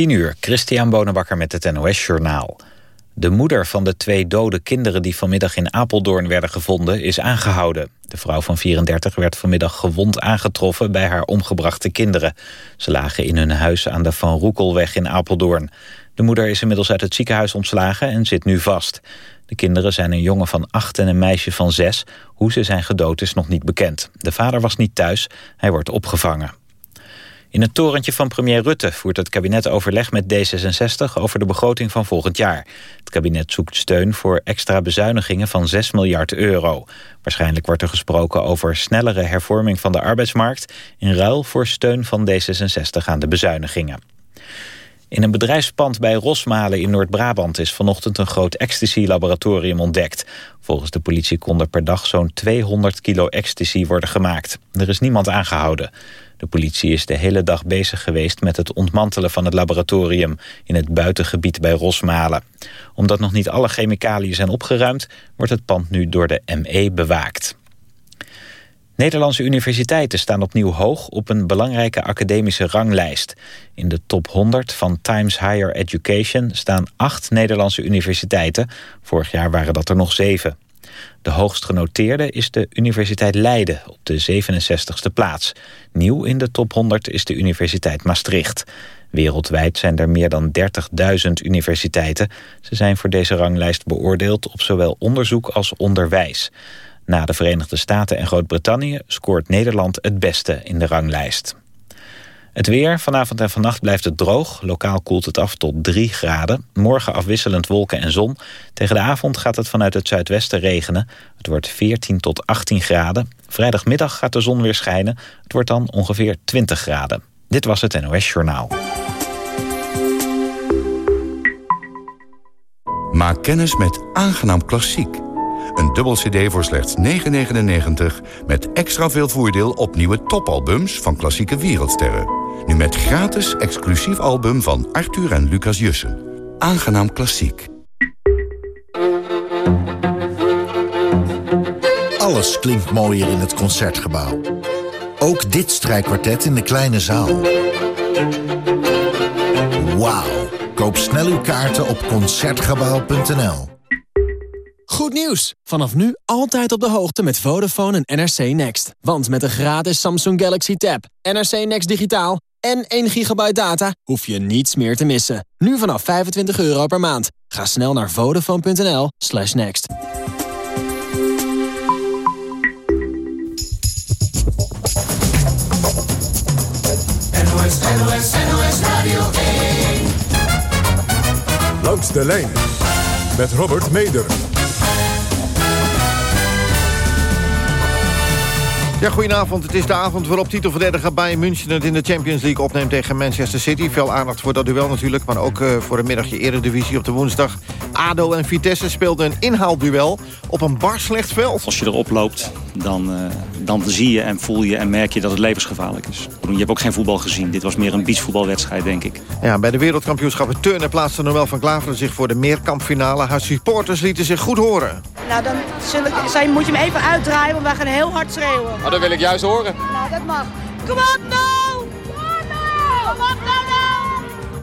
10 uur, Christian Bonenbakker met het NOS Journaal. De moeder van de twee dode kinderen die vanmiddag in Apeldoorn werden gevonden is aangehouden. De vrouw van 34 werd vanmiddag gewond aangetroffen bij haar omgebrachte kinderen. Ze lagen in hun huis aan de Van Roekelweg in Apeldoorn. De moeder is inmiddels uit het ziekenhuis ontslagen en zit nu vast. De kinderen zijn een jongen van acht en een meisje van zes. Hoe ze zijn gedood is nog niet bekend. De vader was niet thuis, hij wordt opgevangen. In het torentje van premier Rutte voert het kabinet overleg met D66 over de begroting van volgend jaar. Het kabinet zoekt steun voor extra bezuinigingen van 6 miljard euro. Waarschijnlijk wordt er gesproken over snellere hervorming van de arbeidsmarkt... in ruil voor steun van D66 aan de bezuinigingen. In een bedrijfspand bij Rosmalen in Noord-Brabant is vanochtend een groot ecstasy-laboratorium ontdekt. Volgens de politie kon er per dag zo'n 200 kilo ecstasy worden gemaakt. Er is niemand aangehouden. De politie is de hele dag bezig geweest met het ontmantelen van het laboratorium in het buitengebied bij Rosmalen. Omdat nog niet alle chemicaliën zijn opgeruimd, wordt het pand nu door de ME bewaakt. Nederlandse universiteiten staan opnieuw hoog op een belangrijke academische ranglijst. In de top 100 van Times Higher Education staan acht Nederlandse universiteiten. Vorig jaar waren dat er nog zeven. De hoogst genoteerde is de Universiteit Leiden op de 67ste plaats. Nieuw in de top 100 is de Universiteit Maastricht. Wereldwijd zijn er meer dan 30.000 universiteiten. Ze zijn voor deze ranglijst beoordeeld op zowel onderzoek als onderwijs. Na de Verenigde Staten en Groot-Brittannië scoort Nederland het beste in de ranglijst. Het weer, vanavond en vannacht blijft het droog. Lokaal koelt het af tot 3 graden. Morgen afwisselend wolken en zon. Tegen de avond gaat het vanuit het zuidwesten regenen. Het wordt 14 tot 18 graden. Vrijdagmiddag gaat de zon weer schijnen. Het wordt dan ongeveer 20 graden. Dit was het NOS Journaal. Maak kennis met Aangenaam Klassiek. Een dubbel cd voor slechts 9,99... met extra veel voordeel op nieuwe topalbums van klassieke wereldsterren. Nu met gratis exclusief album van Arthur en Lucas Jussen. Aangenaam Klassiek. Alles klinkt mooier in het Concertgebouw. Ook dit strijkkwartet in de kleine zaal. Wauw. Koop snel uw kaarten op Concertgebouw.nl. Goed nieuws! Vanaf nu altijd op de hoogte met Vodafone en NRC Next. Want met een gratis Samsung Galaxy Tab, NRC Next Digitaal en 1 gigabyte data hoef je niets meer te missen. Nu vanaf 25 euro per maand. Ga snel naar vodafone.nl slash next. NOS, NOS, NOS Radio 1. Langs de lijn met Robert Meder. Ja, goedenavond. Het is de avond waarop titelverdediger Bayern München het in de Champions League opneemt tegen Manchester City. Veel aandacht voor dat duel natuurlijk, maar ook uh, voor een middagje eredivisie op de woensdag. ADO en Vitesse speelden een inhaalduel op een bar slecht veld. Als je erop loopt, dan, uh, dan zie je en voel je en merk je dat het levensgevaarlijk is. Je hebt ook geen voetbal gezien. Dit was meer een beachvoetbalwedstrijd, denk ik. Ja, bij de wereldkampioenschappen turnen plaatste Noël van Klaveren zich voor de meerkampfinale. Haar supporters lieten zich goed horen. Nou, dan ik, moet je hem even uitdraaien, want wij gaan heel hard schreeuwen. Dat wil ik juist horen. Nou, dat mag. Kom op nou! Kom op nou!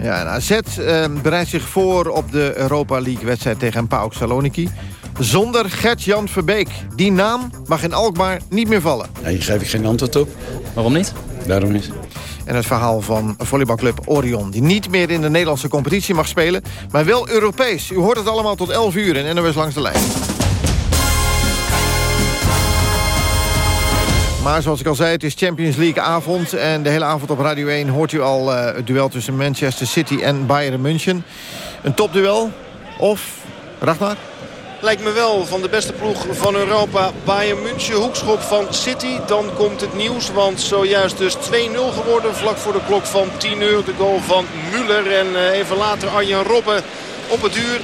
Ja, en AZ eh, bereidt zich voor op de Europa League-wedstrijd tegen PAOK Saloniki. Zonder Gert-Jan Verbeek. Die naam mag in Alkmaar niet meer vallen. Ja, hier geef ik geen antwoord op. Waarom niet? Daarom niet. En het verhaal van volleybalclub Orion... die niet meer in de Nederlandse competitie mag spelen... maar wel Europees. U hoort het allemaal tot 11 uur in NOS Langs de Lijn. Maar zoals ik al zei, het is Champions League avond. En de hele avond op Radio 1 hoort u al uh, het duel tussen Manchester City en Bayern München. Een topduel? Of, Ragnar? Lijkt me wel van de beste ploeg van Europa. Bayern München, hoekschop van City. Dan komt het nieuws, want zojuist dus 2-0 geworden. Vlak voor de klok van 10 uur de goal van Müller. En uh, even later Arjen Robben op het duur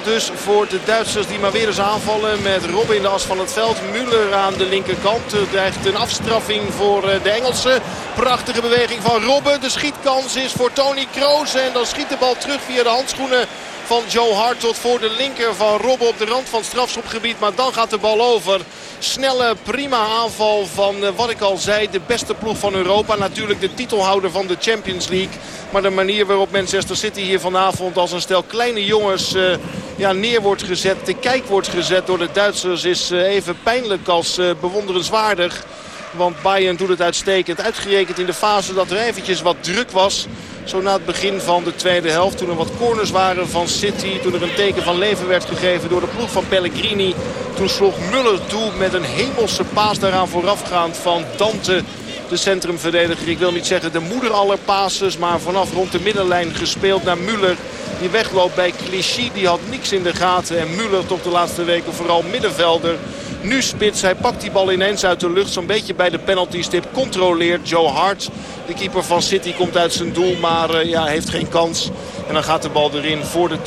3-0 dus voor de Duitsers die maar weer eens aanvallen met Robben in de as van het veld. Müller aan de linkerkant. Er dreigt een afstraffing voor eh, de Engelsen. Prachtige beweging van Robben. De schietkans is voor Tony Kroos. En dan schiet de bal terug via de handschoenen van Joe Hart tot voor de linker van Robben op de rand van het strafschopgebied. Maar dan gaat de bal over. Snelle, prima aanval van eh, wat ik al zei. De beste ploeg van Europa. Natuurlijk de titelhouder van de Champions League. Maar de manier waarop Manchester City hier vanavond als een stel kleine jongens uh, ja, neer wordt gezet. Te kijk wordt gezet door de Duitsers is uh, even pijnlijk als bewonderenswaardig. Want Bayern doet het uitstekend. Uitgerekend in de fase dat er eventjes wat druk was. Zo na het begin van de tweede helft. Toen er wat corners waren van City. Toen er een teken van leven werd gegeven door de ploeg van Pellegrini. Toen sloeg Muller toe met een hemelse paas daaraan voorafgaand van Dante. De centrumverdediger. Ik wil niet zeggen de moeder aller passes. Maar vanaf rond de middenlijn gespeeld naar Muller. Die wegloopt bij Clichy. Die had niks in de gaten. En Muller toch de laatste weken vooral middenvelder. Nu spits. Hij pakt die bal ineens uit de lucht. Zo'n beetje bij de penaltystip. Controleert Joe Hart. De keeper van City komt uit zijn doel. Maar uh, ja, heeft geen kans. En dan gaat de bal erin voor de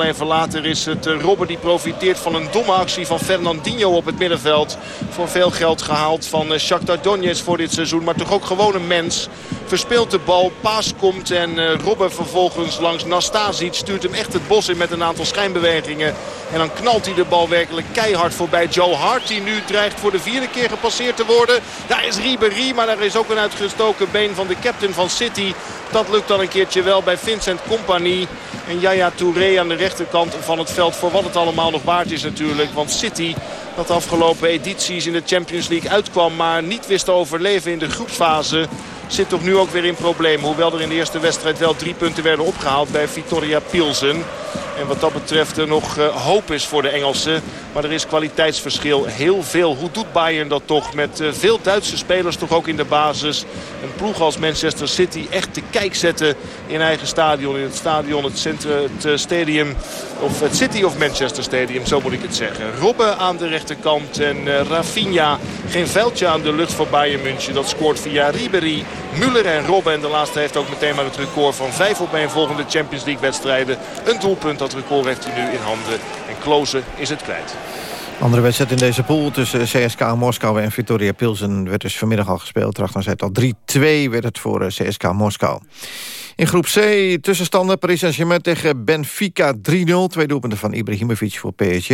2-0. Even later is het uh, Robben die profiteert van een domme actie van Fernandinho op het middenveld. Voor veel geld gehaald van uh, Shakhtar Donetsk voor dit seizoen. Maar toch ook gewoon een mens. Verspeelt de bal, paas komt en uh, Robben vervolgens langs Nastasic. Stuurt hem echt het bos in met een aantal schijnbewegingen. En dan knalt hij de bal werkelijk keihard voorbij Joe Hart. Die nu dreigt voor de vierde keer gepasseerd te worden. Daar is Ribéry, maar daar is ook een uitgestoken been van de captain van City. Dat lukt dan een keertje wel bij Vincent Company. En Yaya Touré aan de rechterkant van het veld. Voor wat het allemaal nog waard is natuurlijk. Want City dat de afgelopen edities in de Champions League uitkwam. Maar niet wist te overleven in de groepsfase zit toch nu ook weer in problemen. Hoewel er in de eerste wedstrijd wel drie punten werden opgehaald bij Victoria Pilsen. En wat dat betreft er nog uh, hoop is voor de Engelsen. Maar er is kwaliteitsverschil heel veel. Hoe doet Bayern dat toch? Met uh, veel Duitse spelers toch ook in de basis. Een ploeg als Manchester City echt te kijk zetten in eigen stadion. In het stadion, het, centrum, het uh, stadium. Of het City of Manchester Stadium, zo moet ik het zeggen. Robben aan de rechterkant en Rafinha. Geen veldje aan de lucht voor Bayern München. Dat scoort via Ribéry. Muller en Robben. En de laatste heeft ook meteen maar het record van vijf op een volgende Champions League wedstrijden. Een doelpunt, dat record heeft hij nu in handen. En Klozen is het kwijt. Andere wedstrijd in deze pool tussen CSK Moskou en Victoria Pilsen... werd dus vanmiddag al gespeeld. Trachtman zei het al 3-2 werd het voor CSK Moskou. In groep C tussenstanden Paris Saint-Germain tegen Benfica 3-0. Twee doelpunten van Ibrahimovic voor PSG.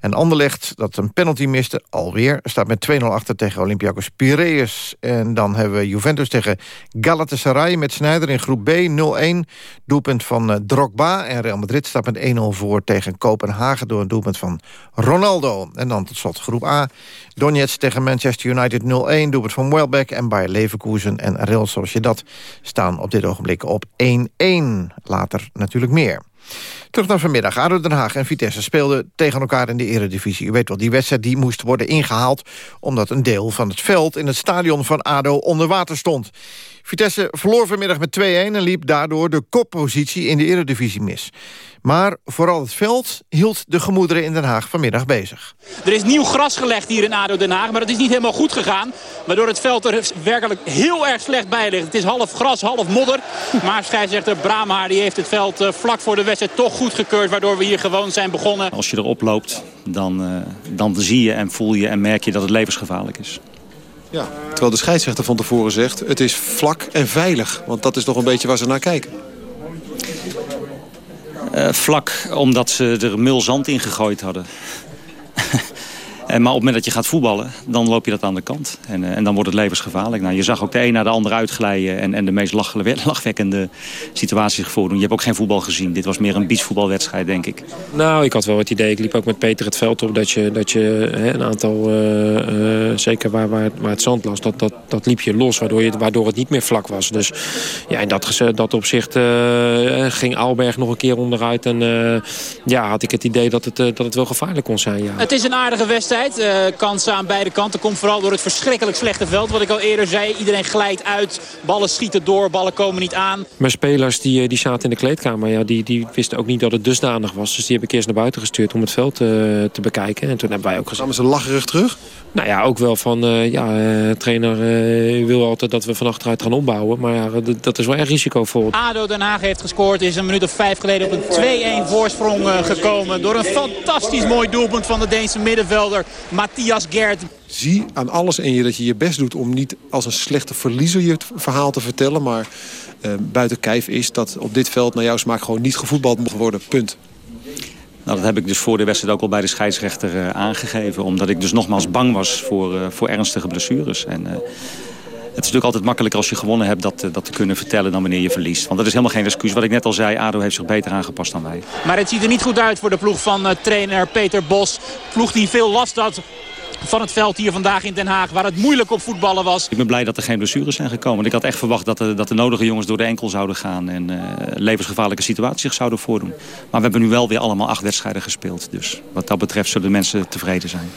En Anderlecht, dat een penalty miste, alweer... staat met 2-0 achter tegen Olympiakos Piraeus. En dan hebben we Juventus tegen Galatasaray met Sneijder in groep B 0-1. Doelpunt van uh, Drogba. En Real Madrid staat met 1-0 voor tegen Kopenhagen... door een doelpunt van Ronaldo. En dan tot slot groep A. Donetsk tegen Manchester United 0-1. Doelpunt van Welbeck en Bayer Leverkusen en Real Sociedad... staan op dit ogenblik op 1-1. Later natuurlijk meer. Terug naar vanmiddag. ADO Den Haag en Vitesse speelden tegen elkaar in de eredivisie. U weet wel, die wedstrijd die moest worden ingehaald... omdat een deel van het veld in het stadion van ADO onder water stond. Vitesse verloor vanmiddag met 2-1 en liep daardoor de koppositie in de eredivisie mis. Maar vooral het veld hield de gemoederen in Den Haag vanmiddag bezig. Er is nieuw gras gelegd hier in ADO Den Haag, maar dat is niet helemaal goed gegaan. Waardoor het veld er werkelijk heel erg slecht bij ligt. Het is half gras, half modder. Maar scheidsrechter Braamhaar die heeft het veld eh, vlak voor de wedstrijd toch goedgekeurd. Waardoor we hier gewoon zijn begonnen. Als je erop loopt, dan, uh, dan zie je en voel je en merk je dat het levensgevaarlijk is. Ja, terwijl de scheidsrechter van tevoren zegt... het is vlak en veilig, want dat is toch een beetje waar ze naar kijken. Uh, vlak, omdat ze er mul zand in gegooid hadden. En maar op het moment dat je gaat voetballen, dan loop je dat aan de kant. En, en dan wordt het levensgevaarlijk. Nou, je zag ook de een naar de ander uitglijden en, en de meest lach, lachwekkende situaties voordoen. Je hebt ook geen voetbal gezien. Dit was meer een beachvoetbalwedstrijd, denk ik. Nou, ik had wel het idee, ik liep ook met Peter het veld op... dat je, dat je hè, een aantal, uh, uh, zeker waar, waar, waar het zand las, dat, dat, dat liep je los. Waardoor, je, waardoor het niet meer vlak was. Dus ja, in dat, dat opzicht uh, ging Aalberg nog een keer onderuit. En ja, had ik het idee dat het, dat het wel gevaarlijk kon zijn, ja. Het is een aardige wedstrijd. Uh, kansen aan beide kanten. Komt vooral door het verschrikkelijk slechte veld. Wat ik al eerder zei. Iedereen glijdt uit. Ballen schieten door. Ballen komen niet aan. Maar spelers die, die zaten in de kleedkamer. Ja, die, die wisten ook niet dat het dusdanig was. Dus die heb ik eerst naar buiten gestuurd om het veld uh, te bekijken. En toen hebben wij ook gezegd... Kwamen ze lacherig terug? Nou ja, ook wel van... Uh, ja, trainer wil altijd dat we van achteruit gaan opbouwen. Maar ja, dat is wel erg risicovol. ADO Den Haag heeft gescoord. Is een minuut of vijf geleden op een 2-1 voorsprong gekomen. Door een fantastisch mooi doelpunt van de Deense middenvelder. Matthias Gert. Zie aan alles in je dat je je best doet om niet als een slechte verliezer je verhaal te vertellen. Maar uh, buiten kijf is dat op dit veld naar jouw smaak gewoon niet gevoetbald mag worden. Punt. Nou, dat heb ik dus voor de wedstrijd ook al bij de scheidsrechter uh, aangegeven. Omdat ik dus nogmaals bang was voor, uh, voor ernstige blessures. En, natuurlijk altijd makkelijker als je gewonnen hebt dat, dat te kunnen vertellen dan wanneer je verliest. Want dat is helemaal geen excuus. Wat ik net al zei, ADO heeft zich beter aangepast dan wij. Maar het ziet er niet goed uit voor de ploeg van uh, trainer Peter Bos. Ploeg die veel last had van het veld hier vandaag in Den Haag. Waar het moeilijk op voetballen was. Ik ben blij dat er geen blessures zijn gekomen. Ik had echt verwacht dat de, dat de nodige jongens door de enkel zouden gaan. En uh, levensgevaarlijke situaties zich zouden voordoen. Maar we hebben nu wel weer allemaal acht wedstrijden gespeeld. Dus wat dat betreft zullen de mensen tevreden zijn.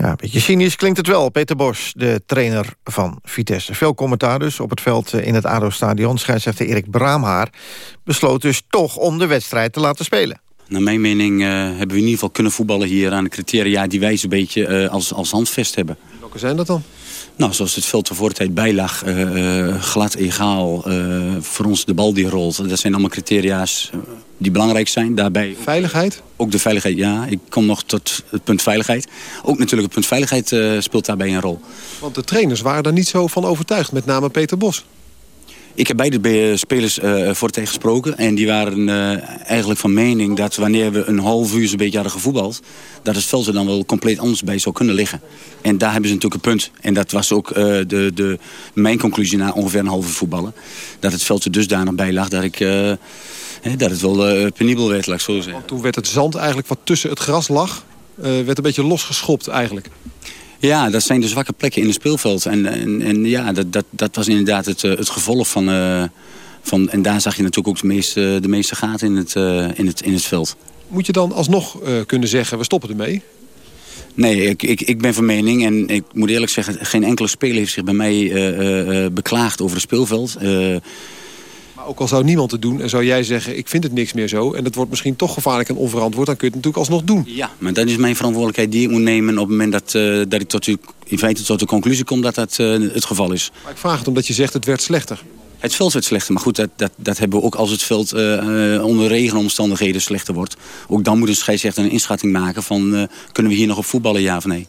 Ja, een beetje cynisch klinkt het wel. Peter Bos, de trainer van Vitesse. Veel commentaar dus op het veld in het ADO-stadion. Scheidsrechter Erik Braamhaar besloot dus toch om de wedstrijd te laten spelen. Naar mijn mening uh, hebben we in ieder geval kunnen voetballen hier aan de criteria die wij zo'n beetje uh, als, als handvest hebben. Welke zijn dat dan? Nou, zoals het veld voor tijd bij lag, uh, glad, egaal, voor ons de bal die rolt. Dat zijn allemaal criteria's die belangrijk zijn. Daarbij veiligheid? Ook de veiligheid, ja. Ik kom nog tot het punt veiligheid. Ook natuurlijk het punt veiligheid speelt daarbij een rol. Want de trainers waren daar niet zo van overtuigd, met name Peter Bos. Ik heb beide spelers uh, voor tegen gesproken. En die waren uh, eigenlijk van mening dat wanneer we een half uur zo'n beetje hadden gevoetbald... dat het veld er dan wel compleet anders bij zou kunnen liggen. En daar hebben ze natuurlijk een punt. En dat was ook uh, de, de, mijn conclusie na ongeveer een uur voetballen. Dat het veld er dusdanig bij lag dat, ik, dat het wel penibel werd, laat ik zo zeggen. Toen werd het zand eigenlijk wat tussen het gras lag... werd een beetje losgeschopt eigenlijk. Ja, dat zijn de zwakke plekken in het speelveld. En, en, en ja, dat, dat, dat was inderdaad het, het gevolg van, uh, van... En daar zag je natuurlijk ook de meeste, de meeste gaten in het, uh, in, het, in het veld. Moet je dan alsnog uh, kunnen zeggen, we stoppen ermee? Nee, ik, ik, ik ben van mening, en ik moet eerlijk zeggen... geen enkele speler heeft zich bij mij beklaagd over het speelveld... Maar ook al zou niemand het doen en zou jij zeggen... ik vind het niks meer zo en het wordt misschien toch gevaarlijk en onverantwoord... dan kun je het natuurlijk alsnog doen. Ja, maar dat is mijn verantwoordelijkheid die ik moet nemen... op het moment dat, uh, dat ik tot, u, in feite tot de conclusie kom dat dat uh, het geval is. Maar ik vraag het omdat je zegt het werd slechter. Het veld werd slechter, maar goed, dat, dat, dat hebben we ook als het veld uh, onder regenomstandigheden slechter wordt. Ook dan moet een scheidsrechter een inschatting maken van... kunnen we hier nog op voetballen, ja of nee?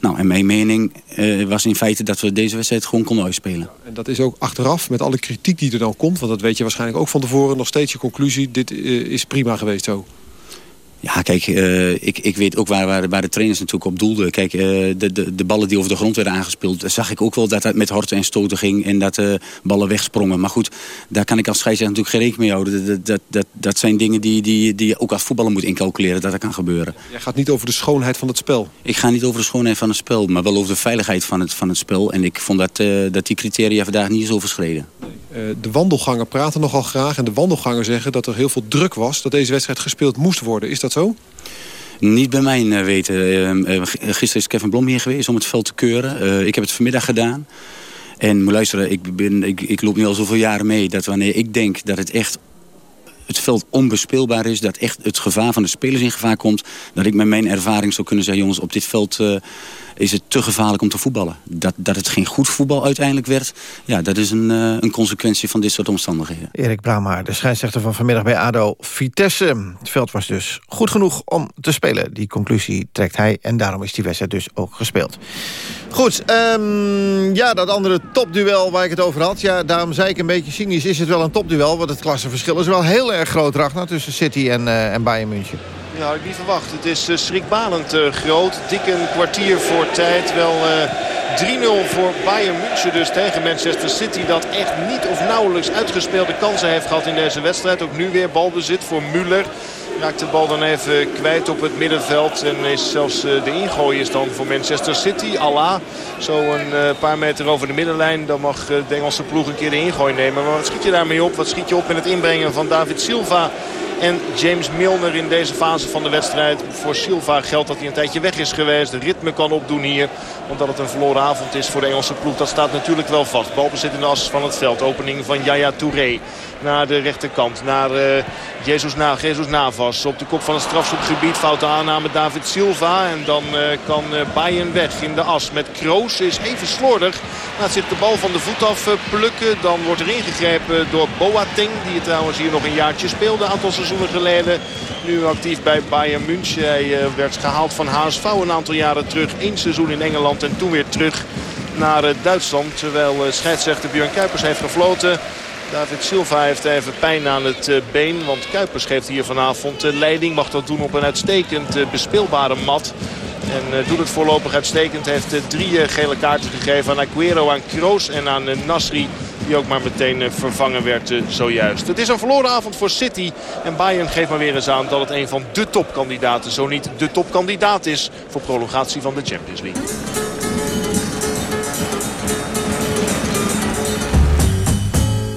Nou, en mijn mening uh, was in feite dat we deze wedstrijd gewoon konden uitspelen. En dat is ook achteraf, met alle kritiek die er dan komt... want dat weet je waarschijnlijk ook van tevoren, nog steeds je conclusie... dit uh, is prima geweest zo. Ja, kijk, uh, ik, ik weet ook waar, waar, waar de trainers natuurlijk op doelden. Kijk, uh, de, de, de ballen die over de grond werden aangespeeld... zag ik ook wel dat dat met horten en stoten ging... en dat de uh, ballen wegsprongen. Maar goed, daar kan ik als scheidsrechter natuurlijk geen rekening mee houden. Dat, dat, dat, dat zijn dingen die, die, die je ook als voetballer moet incalculeren... dat dat kan gebeuren. Jij gaat niet over de schoonheid van het spel? Ik ga niet over de schoonheid van het spel... maar wel over de veiligheid van het, van het spel. En ik vond dat, dat die criteria vandaag niet is overschreden. Nee. De wandelganger praten nogal graag... en de wandelganger zeggen dat er heel veel druk was... dat deze wedstrijd gespeeld moest worden. Is dat zo? Niet bij mij uh, weten. Uh, gisteren is Kevin Blom hier geweest om het veld te keuren. ik heb het vanmiddag gedaan. En moet luisteren, ik, ik, ik loop nu al zoveel jaren mee... dat wanneer ik denk dat het echt het veld onbespeelbaar is... dat echt het gevaar van de spelers in gevaar komt... dat ik met mijn ervaring zou kunnen zeggen... jongens, op dit veld is het te gevaarlijk om te voetballen. Dat, dat het geen goed voetbal uiteindelijk werd... ja, dat is een, uh, een consequentie van dit soort omstandigheden. Erik Brahma, de scheidsrechter van vanmiddag bij ADO Vitesse. Het veld was dus goed genoeg om te spelen. Die conclusie trekt hij en daarom is die wedstrijd dus ook gespeeld. Goed, um, ja, dat andere topduel waar ik het over had... ja, daarom zei ik een beetje cynisch, is het wel een topduel... want het klassenverschil is wel heel erg groot, Ragnar... tussen City en, uh, en Bayern München. Ja, had ik niet verwacht. Het is uh, schrikbalend uh, groot. Dik een kwartier voor tijd. Wel uh, 3-0 voor Bayern München dus tegen Manchester City. Dat echt niet of nauwelijks uitgespeelde kansen heeft gehad in deze wedstrijd. Ook nu weer balbezit voor Müller. Raakt de bal dan even kwijt op het middenveld. En is zelfs de ingooi is dan voor Manchester City. Allah, zo een paar meter over de middenlijn. Dan mag de Engelse ploeg een keer de ingooi nemen. Maar wat schiet je daarmee op? Wat schiet je op met het inbrengen van David Silva en James Milner in deze fase van de wedstrijd. Voor Silva geldt dat hij een tijdje weg is geweest. De ritme kan opdoen hier. Omdat het een verloren avond is voor de Engelse ploeg. Dat staat natuurlijk wel vast. Balbezit in de as van het veld. Opening van Yaya Touré. Naar de rechterkant. Naar uh, Jesus, Na Navas. Op de kop van het strafschopgebied. Foute aanname David Silva. En dan uh, kan uh, Bayern weg in de as. Met Kroos is even slordig. Laat zich de bal van de voet af plukken. Dan wordt er ingegrepen door Boateng. Die het trouwens hier nog een jaartje speelde. Een aantal seizoenen geleden. Nu actief bij Bayern München. Hij werd gehaald van HSV een aantal jaren terug. Eén seizoen in Engeland en toen weer terug naar Duitsland. Terwijl scheidsrechter Björn Kuipers heeft gefloten. David Silva heeft even pijn aan het been. Want Kuipers geeft hier vanavond leiding. Mag dat doen op een uitstekend bespeelbare mat. En doet het voorlopig uitstekend. Heeft drie gele kaarten gegeven aan Aguero, aan Kroos en aan Nasri. Die ook maar meteen vervangen werd zojuist. Het is een verloren avond voor City. En Bayern geeft maar weer eens aan dat het een van de topkandidaten, zo niet de topkandidaat is voor prolongatie van de Champions League.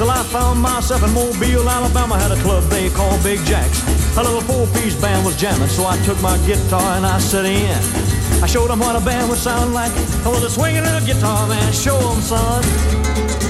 Till I found myself in Mobile, Alabama. Had a club they called Big Jack's. A little four-piece band was jamming, so I took my guitar and I set in. I showed them what a band would sound like. I was a swinging little guitar man. Show them, son.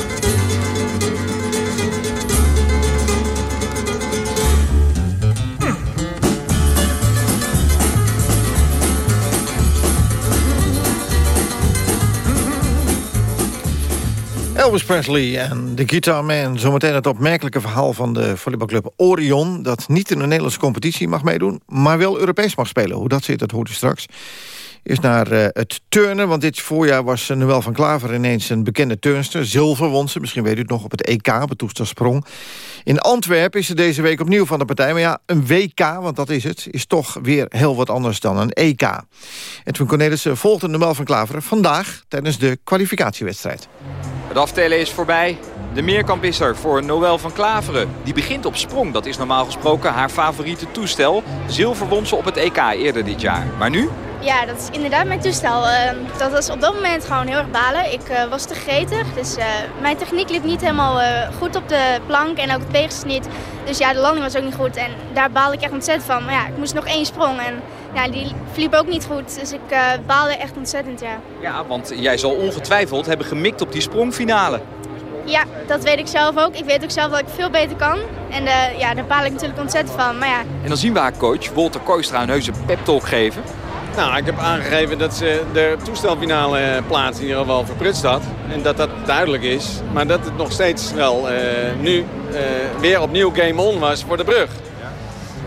Elvis Presley en de Guitar Man. Zometeen het opmerkelijke verhaal van de volleybalclub Orion... dat niet in de Nederlandse competitie mag meedoen... maar wel Europees mag spelen. Hoe dat zit, dat hoort u straks. Eerst naar uh, het turnen, want dit voorjaar was Noël van Klaver... ineens een bekende turnster, zilver won ze. Misschien weet u het nog op het EK, op het toestersprong. In Antwerpen is ze deze week opnieuw van de partij. Maar ja, een WK, want dat is het, is toch weer heel wat anders dan een EK. Edwin Cornelissen volgde Noël van Klaveren vandaag... tijdens de kwalificatiewedstrijd. Het aftellen is voorbij. De meerkamp is er voor Noël van Klaveren. Die begint op sprong. Dat is normaal gesproken haar favoriete toestel. Zilver won ze op het EK eerder dit jaar. Maar nu? Ja, dat is inderdaad mijn toestel. Uh, dat was op dat moment gewoon heel erg balen. Ik uh, was te gretig, dus uh, mijn techniek liep niet helemaal goed op de plank en ook het wegensniet. Dus ja, de landing was ook niet goed en daar baalde ik echt ontzettend van. Maar ja, ik moest nog één sprong en ja, die liep ook niet goed. Dus ik baalde echt ontzettend, ja. Ja, want jij zal ongetwijfeld hebben gemikt op die sprongfinale. Ja, dat weet ik zelf ook. Ik weet ook zelf dat ik veel beter kan. En ja, daar baal ik natuurlijk ontzettend van. Maar ja. En dan zien we haar coach, Walter Kooistra, een heuse pep talk geven. Nou, ik heb aangegeven dat ze de toestelfinale plaats in ieder geval verprutst had. En dat dat duidelijk is. Maar dat het nog steeds wel uh, nu uh, weer opnieuw game on was voor de brug.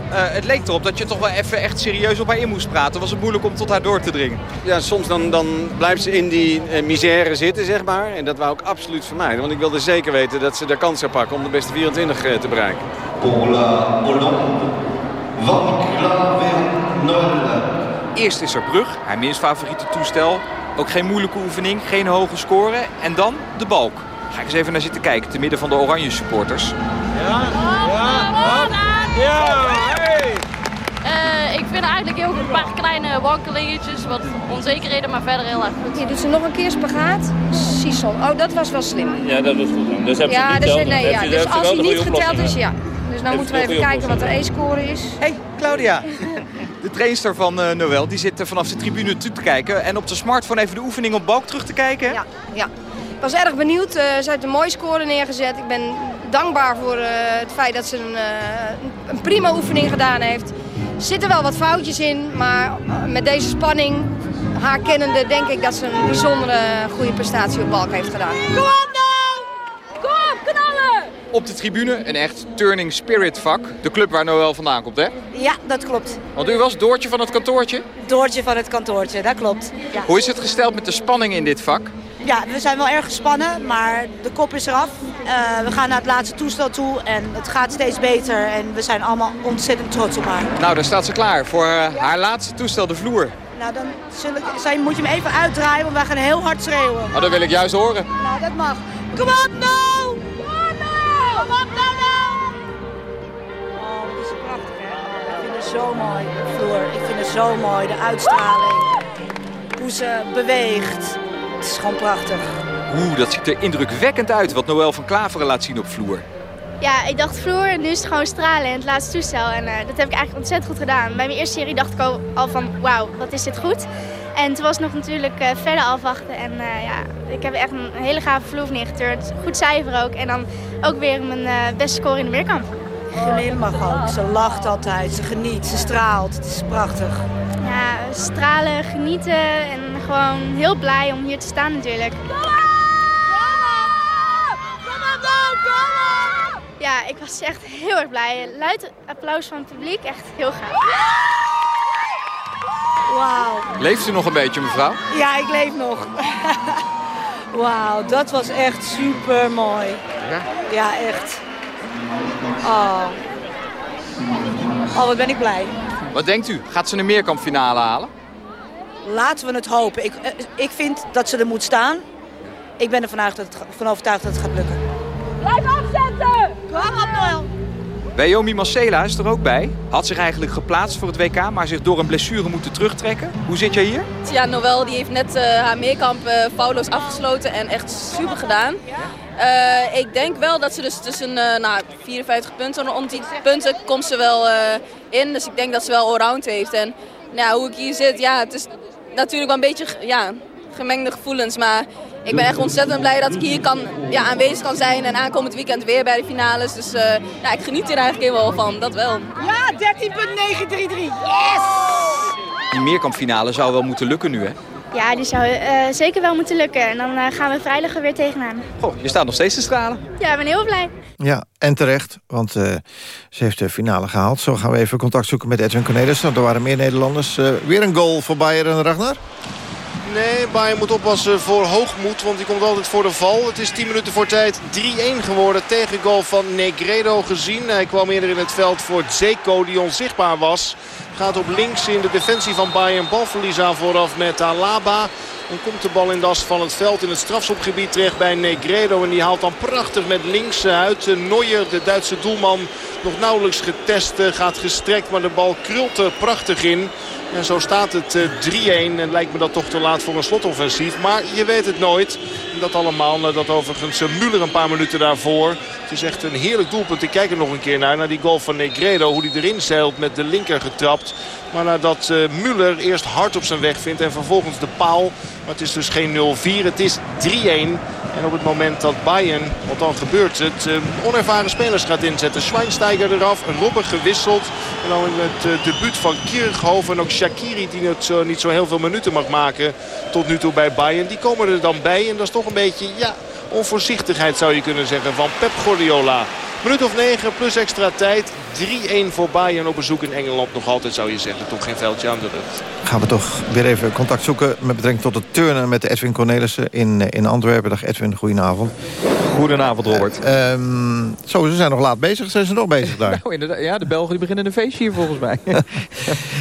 Uh, het leek erop dat je toch wel even echt serieus op haar in moest praten. Was het moeilijk om tot haar door te dringen? Ja, soms dan, dan blijft ze in die misère zitten, zeg maar. En dat wou ik absoluut vermijden. Want ik wilde zeker weten dat ze de kans zou pakken om de beste 24 te bereiken. Hollande, Van Eerst is er Brug, haar minst favoriete toestel. Ook geen moeilijke oefening, geen hoge score. En dan de balk. Ga ik eens even naar zitten kijken, te midden van de oranje supporters. Ja, ja, ja, hey! Heel goed een paar kleine wankelingetjes, wat onzekerheden, maar verder heel erg goed. Hier doet ze nog een keer spagaat. Sison. Oh, dat was wel slim. Ja, dat was goed. Dus, heb ja, niet dus, nee, ja. dus als hij niet geteld is, ja. Dus nou moeten we even kijken wat de E-score is. Hey, Claudia. De trainster van uh, Noël, die zit uh, vanaf de tribune toe te kijken. En op de smartphone even de oefening op balk terug te kijken. Ja, ja. Ik was erg benieuwd. Uh, ze heeft een mooie score neergezet. Ik ben dankbaar voor het feit dat ze een, een, prima oefening gedaan heeft. Er zitten wel wat foutjes in, maar met deze spanning, haar kennende, denk ik dat ze een bijzondere goede prestatie op balk heeft gedaan. Kom op nou! Kom op, knallen! op de tribune. Een echt Turning Spirit vak. De club waar Noël vandaan komt, hè? Ja, dat klopt. Want u was Doortje van het kantoortje? Doortje van het kantoortje, dat klopt. Ja. Hoe is het gesteld met de spanning in dit vak? Ja, we zijn wel erg gespannen, maar de kop is eraf. Uh, we gaan naar het laatste toestel toe en het gaat steeds beter. En we zijn allemaal ontzettend trots op haar. Nou, daar staat ze klaar voor uh, haar laatste toestel, de vloer. Nou, dan zullen, zij, moet je hem even uitdraaien, want wij gaan heel hard schreeuwen. Oh, dat wil ik juist horen. Nou, dat mag. Kom op nou! Kom op nou nou! Oh, dat is prachtig, hè? Ik vind het zo mooi, de vloer. Ik vind het zo mooi, de uitstraling. Hoe ze beweegt. Het is gewoon prachtig. Oeh, dat ziet er indrukwekkend uit wat Noël van Klaveren laat zien op vloer. Ja, ik dacht vloer en nu is het gewoon stralen in het laatste toestel. En uh, dat heb ik eigenlijk ontzettend goed gedaan. Bij mijn eerste serie dacht ik al van wauw, wat is dit goed. En toen was het nog natuurlijk uh, verder afwachten. En uh, ja, ik heb echt een hele gave vloer neergeturnd. Goed cijfer ook. En dan ook weer mijn beste score in de meerkamp. Helemaal ook. Ze lacht altijd, ze geniet, ze straalt. Het is prachtig. Ja, stralen, genieten en gewoon heel blij om hier te staan natuurlijk. Ja, ik was echt heel erg blij. Luid applaus van het publiek, echt heel gaaf. Wauw. Leeft u nog een beetje, mevrouw? Ja, ik leef nog. Wauw, dat was echt super mooi. Ja? Ja, echt. Oh. Oh, wat ben ik blij. Wat denkt u? Gaat ze een meerkampfinale halen? Laten we het hopen. Ik, ik vind dat ze er moet staan. Ik ben ervan van overtuigd dat het gaat lukken. Blijf afzetten! Kom op, Noël. Naomi Marcela is er ook bij. Had zich eigenlijk geplaatst voor het WK, maar zich door een blessure moeten terugtrekken. Hoe zit jij hier? Ja, Noël die heeft net uh, haar meerkamp uh, foutloos afgesloten en echt super gedaan. Uh, ik denk wel dat ze dus tussen nou, 54 punten, rond die punten komt ze wel in. Dus ik denk dat ze wel allround heeft. En nou, hoe ik hier zit, ja, het is natuurlijk wel een beetje ja, gemengde gevoelens. Maar ik ben echt ontzettend blij dat ik hier kan, ja, aanwezig kan zijn. En aankomend weekend weer bij de finales. Dus uh, ja, ik geniet er eigenlijk helemaal van, dat wel. Ja, 13.933. Yes! Die meerkampfinale zou wel moeten lukken nu, hè? Ja, die zou uh, zeker wel moeten lukken. En dan uh, gaan we vrijdag er weer tegenaan. Goh, je staat nog steeds te stralen. Ja, ik ben heel blij. Ja, en terecht, want uh, ze heeft de finale gehaald. Zo gaan we even contact zoeken met Edwin Cornelis. Er waren meer Nederlanders. weer een goal voor Bayern en Ragnar? Nee, Bayern moet oppassen voor hoogmoed, want die komt altijd voor de val. Het is 10 minuten voor tijd 3-1 geworden tegen goal van Negredo gezien. Hij kwam eerder in het veld voor Zeko die onzichtbaar was. Gaat op links in de defensie van Bayern balverlies aan vooraf met Alaba. Dan komt de bal in de as van het veld in het strafschopgebied terecht bij Negredo. En die haalt dan prachtig met links uit. Neuer, de Duitse doelman, nog nauwelijks getest. Gaat gestrekt, maar de bal krult er prachtig in. En zo staat het 3-1. Eh, en lijkt me dat toch te laat voor een slotoffensief. Maar je weet het nooit. Dat allemaal, dat overigens eh, Muller een paar minuten daarvoor. Het is echt een heerlijk doelpunt. Ik kijk er nog een keer naar. Naar die goal van Negredo. Hoe die erin zeilt met de linker getrapt. Maar nadat uh, Muller eerst hard op zijn weg vindt. En vervolgens de paal. Maar het is dus geen 0-4. Het is 3-1. En op het moment dat Bayern, wat dan gebeurt het, uh, onervaren spelers gaat inzetten. Schweinsteiger eraf, Robben gewisseld. En dan het uh, debuut van Kirchhoff en ook Shakiri die het, niet zo heel veel minuten mag maken tot nu toe bij Bayern. Die komen er dan bij en dat is toch een beetje ja, onvoorzichtigheid zou je kunnen zeggen van Pep Guardiola. Minuut of 9 plus extra tijd. 3-1 voor Bayern op bezoek in Engeland. Nog altijd zou je zeggen, toch geen veldje aan de rug. Gaan we toch weer even contact zoeken met betrekking tot het turnen met Edwin Cornelissen in, eh, in Antwerpen. Dag Edwin, goedenavond. Goedenavond Robert. Uh, um, zo, ze zijn nog laat bezig. Zijn ze nog bezig daar? nou, inderdaad, ja, de Belgen die beginnen een feestje hier volgens mij.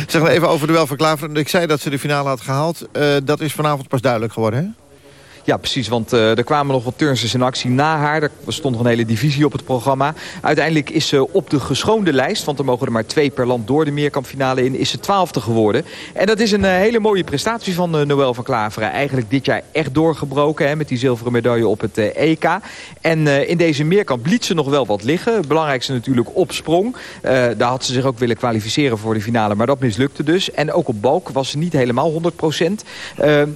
zeg maar even over de wel van Ik zei dat ze de finale had gehaald. Uh, dat is vanavond pas duidelijk geworden, hè? Ja, precies, want uh, er kwamen nog wat turnsters in actie na haar. Er stond nog een hele divisie op het programma. Uiteindelijk is ze op de geschoonde lijst, want er mogen er maar twee per land door de meerkampfinale in, is ze twaalfde geworden. En dat is een uh, hele mooie prestatie van uh, Noël van Klaveren. Eigenlijk dit jaar echt doorgebroken hè, met die zilveren medaille op het EK. En in deze meerkamp liet ze nog wel wat liggen. Het belangrijkste natuurlijk op sprong. daar had ze zich ook willen kwalificeren voor de finale, maar dat mislukte dus. En ook op balk was ze niet helemaal 100%.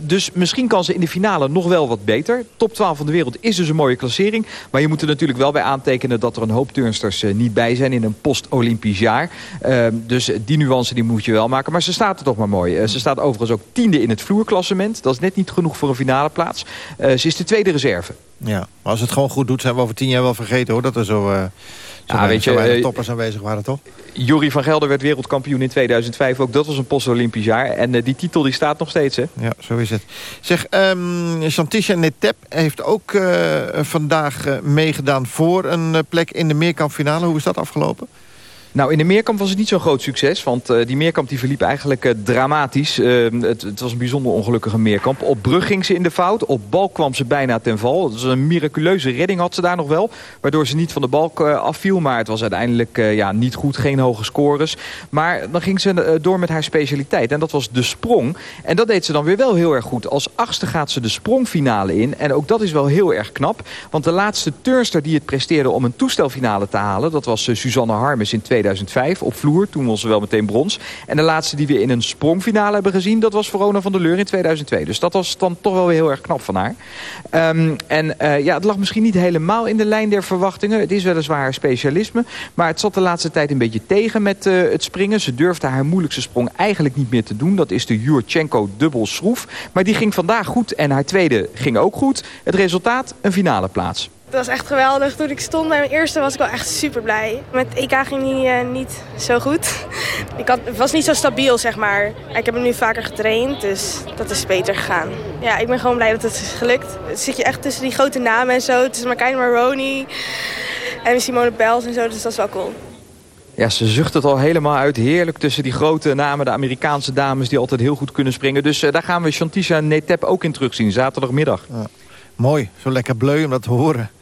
dus misschien kan ze in de finale nog wel wel wat beter. Top 12 van de wereld is dus een mooie klassering. Maar je moet er natuurlijk wel bij aantekenen dat er een hoop turnsters niet bij zijn in een post-Olympisch jaar. Ehm, dus die nuance die moet je wel maken. Maar ze staat er toch maar mooi. ze staat overigens ook tiende in het vloerklassement. Dat is net niet genoeg voor een finale plaats. ze is de tweede reserve. Ja, maar als het gewoon goed doet, zijn we over tien jaar wel vergeten hoor. Dat er zo ja, weet je, uh, toppers aanwezig waren, toch? Jury van Gelder werd wereldkampioen in 2005. Ook dat was een post-Olympisch jaar. En uh, die titel die staat nog steeds, hè? Ja, zo is het. Zeg, um, Chantisha Netep heeft ook vandaag meegedaan voor een plek in de meerkampfinale. Hoe is dat afgelopen? Nou, in de meerkamp was het niet zo'n groot succes. Want uh, die meerkamp die verliep eigenlijk uh, dramatisch. Uh, het, het, was een bijzonder ongelukkige meerkamp. Op brug ging ze in de fout. Op balk kwam ze bijna ten val. Was een miraculeuze redding had ze daar nog wel. Waardoor ze niet van de balk afviel. Maar het was uiteindelijk ja, niet goed. Geen hoge scores. Maar dan ging ze door met haar specialiteit. En dat was de sprong. En dat deed ze dan weer wel heel erg goed. Als achtste gaat ze de sprongfinale in. En ook dat is wel heel erg knap. Want de laatste turnster die het presteerde om een toestelfinale te halen... dat was Suzanne Harmes in 2000. 2005 op vloer. Toen won ze wel meteen brons. En de laatste die we in een sprongfinale hebben gezien... dat was Verona van der Leur in 2002. Dus dat was dan toch wel weer heel erg knap van haar. Um, en uh, ja, het lag misschien niet helemaal in de lijn der verwachtingen. Het is weliswaar haar specialisme. Maar het zat de laatste tijd een beetje tegen met uh, het springen. Ze durfde haar moeilijkste sprong eigenlijk niet meer te doen. Dat is de Jurchenko dubbel schroef. Maar die ging vandaag goed en haar tweede ging ook goed. Het resultaat een finale plaats. Het was echt geweldig. Toen ik stond bij mijn eerste was ik wel echt super blij. Met EK ging hij uh, eh, niet zo goed. Ik had, het was niet zo stabiel, zeg maar. Ik heb hem nu vaker getraind, dus dat is beter gegaan. Ja, ik ben gewoon blij dat het is gelukt. Zit je echt tussen die grote namen en zo. Tussen Markijn Maroney en Simone Biles en zo, dus dat is wel cool. Ja, ze zucht het al helemaal uit. Heerlijk tussen die grote namen, de Amerikaanse dames... die altijd heel goed kunnen springen. Dus uh, daar gaan we Chantisha Netep ook in terugzien, zaterdagmiddag. Ja. Mooi, zo lekker bleu om dat te horen.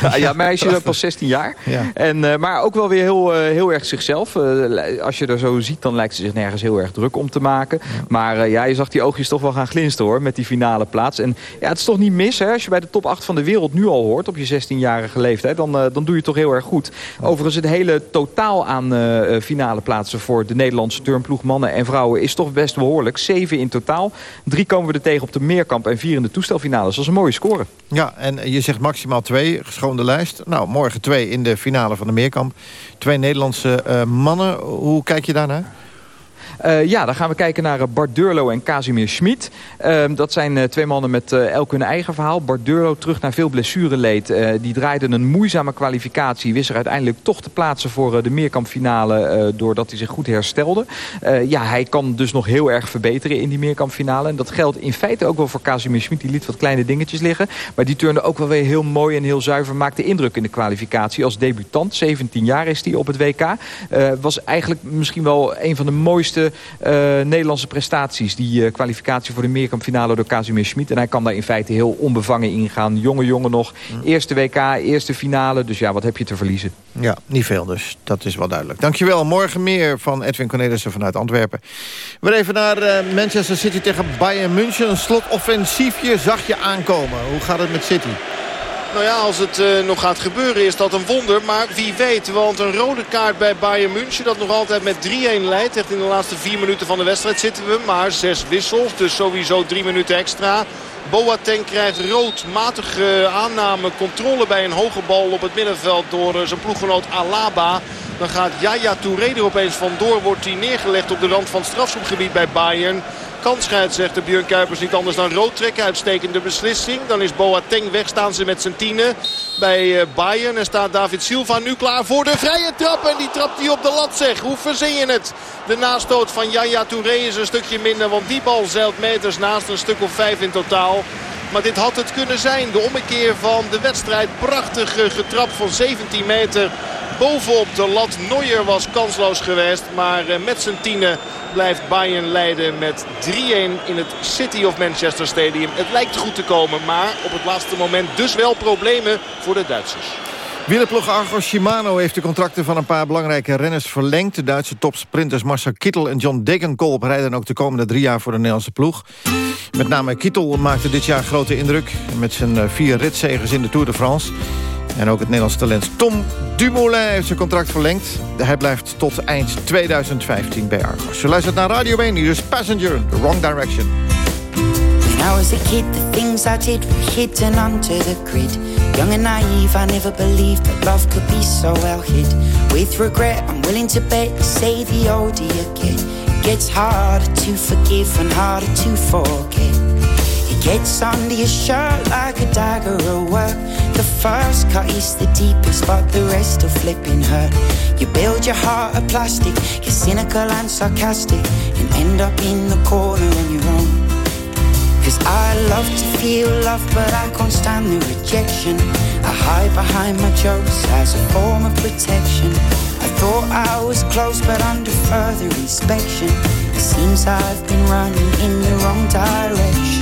ja, ja, meisje is pas 16 jaar. Ja. En, uh, maar ook wel weer heel, uh, heel erg zichzelf. Uh, als je er zo ziet, dan lijkt ze zich nergens heel erg druk om te maken. Ja. Maar ja, je zag die oogjes toch wel gaan glinsteren hoor, met die finale plaats. En ja, het is toch niet mis, hè? als je bij de top 8 van de wereld nu al hoort... op je 16-jarige leeftijd, dan, dan doe je toch heel erg goed. Overigens, het hele totaal aan finale plaatsen... voor de Nederlandse turnploeg, mannen en vrouwen... is toch best behoorlijk. Zeven in totaal. Drie komen we er tegen op de meerkamp en vier in de toestelfinales. Dat is een mooie score. Ja, en je zegt maximaal twee geschoonde lijst. Nou, morgen twee in de finale van de Meerkamp. Twee Nederlandse uh, mannen. Hoe kijk je daarnaar? Uh, ja, dan gaan we kijken naar eh, Bart Durlo en Casimir Schmid. Uh, dat zijn uh, twee mannen met elk hun eigen verhaal. Bart Durlo terug naar veel blessureleed. die draaide een moeizame kwalificatie. Wist er uiteindelijk toch te plaatsen voor de meerkampfinale... doordat hij zich goed herstelde. ja, hij kan dus nog heel erg verbeteren in die meerkampfinale. En dat geldt in feite ook wel voor Casimir Schmid. Die liet wat kleine dingetjes liggen. Maar die turnde ook wel weer heel mooi en heel zuiver. Maakte indruk in de kwalificatie. Als debutant, 17 jaar is hij op het WK. was eigenlijk misschien wel een van de mooiste uh, Nederlandse prestaties. Die uh, kwalificatie voor de meerkampfinale door Casimir Schmid. En hij kan daar in feite heel onbevangen ingaan. Jonge jongen nog. Eerste WK, eerste finale. Dus ja, wat heb je te verliezen? Ja, niet veel dus. Dat is wel duidelijk. Dankjewel. Morgen meer van Edwin Cornelissen vanuit Antwerpen. We even naar uh, Manchester City tegen Bayern München. Een slotoffensiefje zag je aankomen. Hoe gaat het met City? Nou ja, als het uh, nog gaat gebeuren is dat een wonder. Maar wie weet, want een rode kaart bij Bayern München... dat nog altijd met 3-1 leidt. Echt in de laatste vier minuten van de wedstrijd zitten we. Maar zes wissels, dus sowieso drie minuten extra. Boateng krijgt rood. Matige aanname, controle bij een hoge bal op het middenveld... door uh, zijn ploeggenoot Alaba. Dan gaat Yaya Touré er opeens vandoor. Wordt hij neergelegd op de rand van het strafschopgebied bij Bayern kan de Björn Kuipers niet anders dan rood trekken. Uitstekende beslissing. Dan is Boateng weg. Staan ze met z'n tienen bij eh, Bayern. En staat David Silva nu klaar voor de vrije trap. En die trapt hij op de lat zeg. Hoe verzin je het? De nastoot van Yaya Touré is een stukje minder. Want die bal zeilt meters naast een stuk of vijf in totaal. Maar dit had het kunnen zijn. De ommekeer van de wedstrijd. Prachtig getrap van 17 meter bovenop de lat. Neuer was kansloos geweest. Maar eh, met zijn tienen blijft Bayern leiden met 3-1 in het City of Manchester Stadium. Het lijkt goed te komen, maar op het laatste moment dus wel problemen voor de Duitsers. Wielerploeg Argo Shimano heeft de contracten van een paar belangrijke renners verlengd. De Duitse topsprinters Marcel Kittel en John Degenkolb rijden ook de komende drie jaar voor de Nederlandse ploeg. Met name Kittel maakte dit jaar grote indruk met zijn eh, vier ritzegers in de Tour de France. En ook het Nederlandse talent Tom Dumoulin heeft zijn contract verlengd. Hij blijft tot eind 2015 bij Argos. Je luistert naar Radio 1, hier is Passenger, The Wrong Direction. I was a kid, the things I did were hidden under the grid. Young and naive, I never believed that love could be so well hid. With regret, I'm willing to bet you say the older you it gets harder to forgive and harder to forget. It gets under your shirt like a dagger at work. The first cut is the deepest, but the rest are flipping hurt. You build your heart of plastic, you're cynical and sarcastic, and end up in the corner on your own. Cause I love to feel love, but I can't stand the rejection. I hide behind my jokes as a form of protection. I thought I was close, but under further inspection, it seems I've been running in the wrong direction.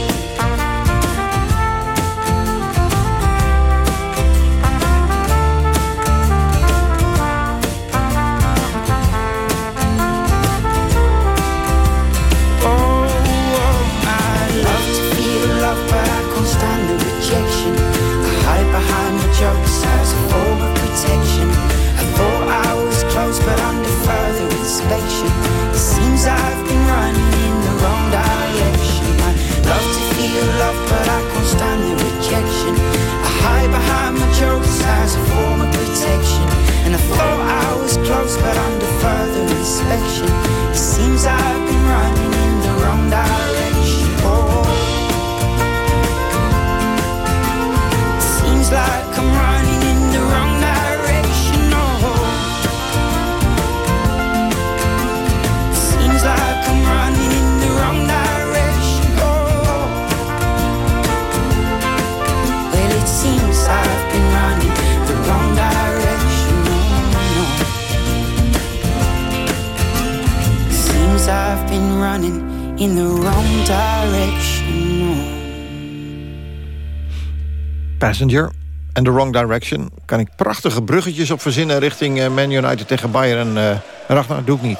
And the Wrong Direction. Kan ik prachtige bruggetjes op verzinnen richting eh, Man United tegen Bayern. Uh, Ragnar, doe ik niet.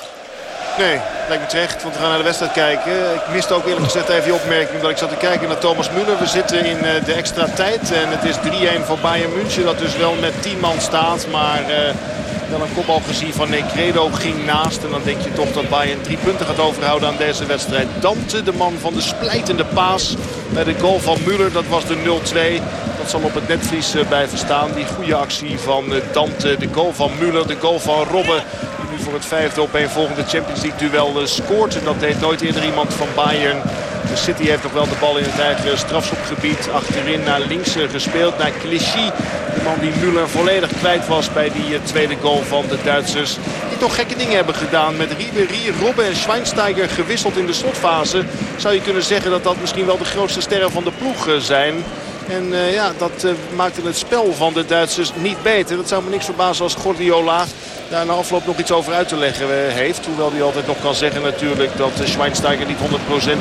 Nee, lijkt me terecht, want we gaan naar de wedstrijd kijken. Ik miste ook eerlijk gezegd even die opmerking omdat ik zat te kijken naar Thomas Müller. We zitten in uh, de extra tijd en het is 3-1 voor Bayern München. Dat dus wel met 10 man staat, maar... Uh, wel een kopbal gezien van Negredo ging naast. En dan denk je toch dat Bayern drie punten gaat overhouden aan deze wedstrijd. Dante, de man van de splijtende paas bij de goal van Müller. Dat was de 0-2. Zal op het netvlies blijven staan. Die goede actie van Dante. De goal van Müller, de goal van Robben. Die nu voor het vijfde op een volgende Champions League duel scoort. En dat deed nooit eerder iemand van Bayern. De City heeft nog wel de bal in het eigen strafschopgebied. Achterin naar links gespeeld. Naar Clichy. De man die Müller volledig kwijt was bij die tweede goal van de Duitsers. Die toch gekke dingen hebben gedaan. Met Ribéry, Robben en Schweinsteiger gewisseld in de slotfase. Zou je kunnen zeggen dat dat misschien wel de grootste sterren van de ploeg zijn. En uh, ja, dat uh, maakte het spel van de Duitsers niet beter. Dat zou me niks verbazen als Guardiola daar na afloop nog iets over uit te leggen uh, heeft. Hoewel hij altijd nog kan zeggen natuurlijk dat Schweinsteiger niet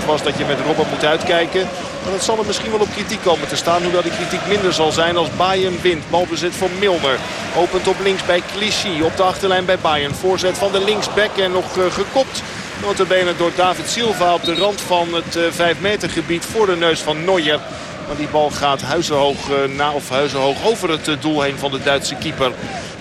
100% was. Dat je met Robben moet uitkijken. Maar dat zal er misschien wel op kritiek komen te staan. Hoewel die kritiek minder zal zijn als Bayern wint. Balbezit voor Milner. Opent op links bij Clichy. Op de achterlijn bij Bayern. Voorzet van de linksback en nog gekopt. Notabene door David Silva op de rand van het 5 meter gebied voor de neus van Neuer. Maar die bal gaat huizenhoog, na, of huizenhoog over het doel heen van de Duitse keeper.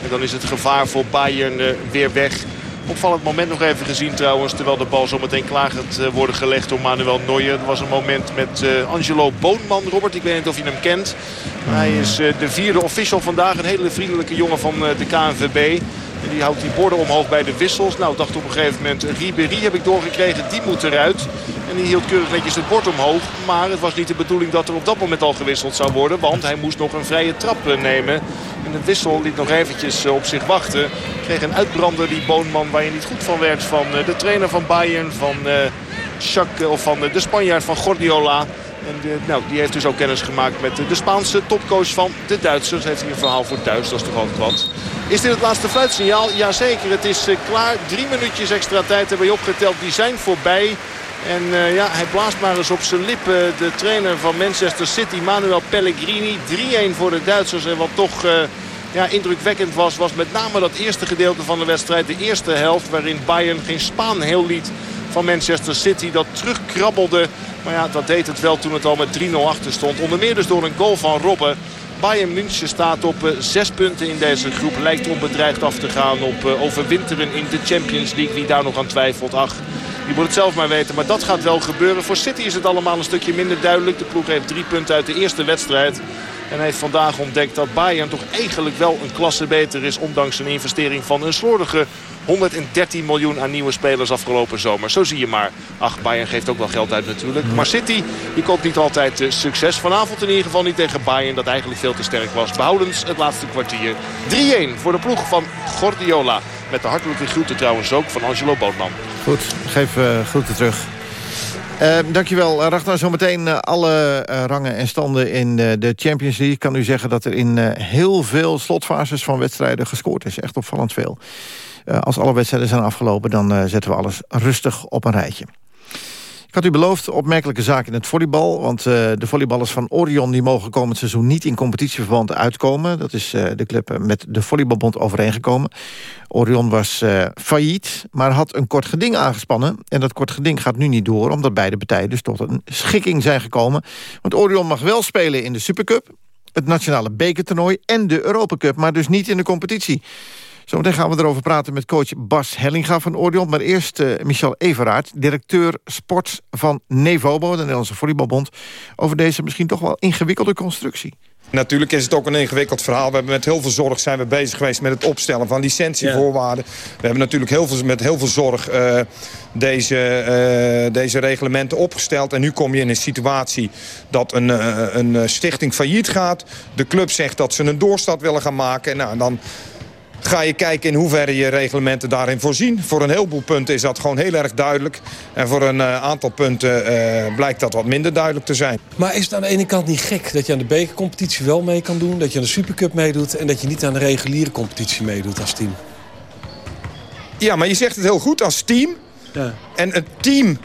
En dan is het gevaar voor Bayern weer weg. Opvallend moment nog even gezien trouwens. Terwijl de bal zometeen klaar gaat worden gelegd door Manuel Neuer. Er was een moment met Angelo Boonman. Robert, ik weet niet of je hem kent. Hij is de vierde official vandaag. Een hele vriendelijke jongen van de KNVB. En die houdt die borden omhoog bij de wissels. Nou, dacht op een gegeven moment, Ribéry heb ik doorgekregen, die moet eruit. En die hield keurig netjes het bord omhoog. Maar het was niet de bedoeling dat er op dat moment al gewisseld zou worden. Want hij moest nog een vrije trap eh, nemen. En de wissel liet nog eventjes eh, op zich wachten. Kreeg een uitbrander, die Boonman, waar je niet goed van werd. Van eh, de trainer van Bayern, van of van de Spanjaard van Gordiola. En nou, die heeft dus ook kennis gemaakt met de Spaanse topcoach van de Duitsers. Heeft hij een verhaal voor thuis, dat is toch altijd wat. Is dit het laatste fluitsignaal? Jazeker, het is klaar. Drie minuutjes extra tijd hebben we opgeteld. Die zijn voorbij. En uh, ja, hij blaast maar eens op zijn lippen. De trainer van Manchester City, Manuel Pellegrini. 3-1 voor de Duitsers. En wat toch ja, indrukwekkend was, was met name dat eerste gedeelte van de wedstrijd. De eerste helft waarin Bayern geen Spaan heel liet van Manchester City. Dat terugkrabbelde. Maar ja, dat deed het wel toen het al met 3-0 achter stond. Onder meer dus door een goal van Robben. Bayern München staat op uh, zes punten in deze groep. Lijkt onbedreigd af te gaan op uh, overwinteren in de Champions League. Wie daar nog aan twijfelt, ach, die moet het zelf maar weten. Maar dat gaat wel gebeuren. Voor City is het allemaal een stukje minder duidelijk. De ploeg heeft drie punten uit de eerste wedstrijd. En heeft vandaag ontdekt dat Bayern toch eigenlijk wel een klasse beter is. Ondanks een investering van een slordige 113 miljoen aan nieuwe spelers afgelopen zomer. Zo zie je maar. Ach, Bayern geeft ook wel geld uit natuurlijk. Maar City, die komt niet altijd uh, succes. Vanavond in ieder geval niet tegen Bayern. Dat eigenlijk veel te sterk was. Behoudens het laatste kwartier. 3-1 voor de ploeg van Gordiola. Met de hartelijke groeten trouwens ook van Angelo Bootman. Goed, geef uh, groeten terug. Uh, dankjewel, Ragnar. Zometeen alle rangen en standen in de Champions League. Kan u zeggen dat er in heel veel slotfases van wedstrijden gescoord is. Echt opvallend veel. Als alle wedstrijden zijn afgelopen, dan zetten we alles rustig op een rijtje. Ik had u beloofd opmerkelijke zaken in het volleybal. Want uh, de volleyballers van Orion die mogen komend seizoen niet in competitieverband uitkomen. Dat is de club met de volleybalbond overeengekomen. Orion was failliet, maar had een kort geding aangespannen. En dat kort geding gaat nu niet door, omdat beide partijen dus tot een schikking zijn gekomen. Want Orion mag wel spelen in de Supercup, het nationale bekertoernooi en de Europa Cup, maar dus niet in de competitie. Zometeen gaan we erover praten met coach Bas Hellinga van Orion. Maar eerst uh, Michel Everaert, directeur sport van Nevobo... de Nederlandse Volleybalbond... over deze misschien toch wel ingewikkelde constructie. Natuurlijk is het ook een ingewikkeld verhaal. We hebben met heel veel zorg zijn we bezig geweest met het opstellen van licentievoorwaarden. Ja. We hebben natuurlijk heel veel, met heel veel zorg uh, deze, uh, deze reglementen opgesteld. En nu kom je in een situatie dat een, uh, een stichting failliet gaat. De club zegt dat ze een doorstart willen gaan maken. Nou, dan ga je kijken in hoeverre je reglementen daarin voorzien. Voor een heleboel punten is dat gewoon heel erg duidelijk. En voor een uh, aantal punten uh, blijkt dat wat minder duidelijk te zijn. Maar is het aan de ene kant niet gek dat je aan de bekercompetitie wel mee kan doen... dat je aan de Supercup meedoet en dat je niet aan de reguliere competitie meedoet als team? Ja, maar je zegt het heel goed als team. Ja. En het team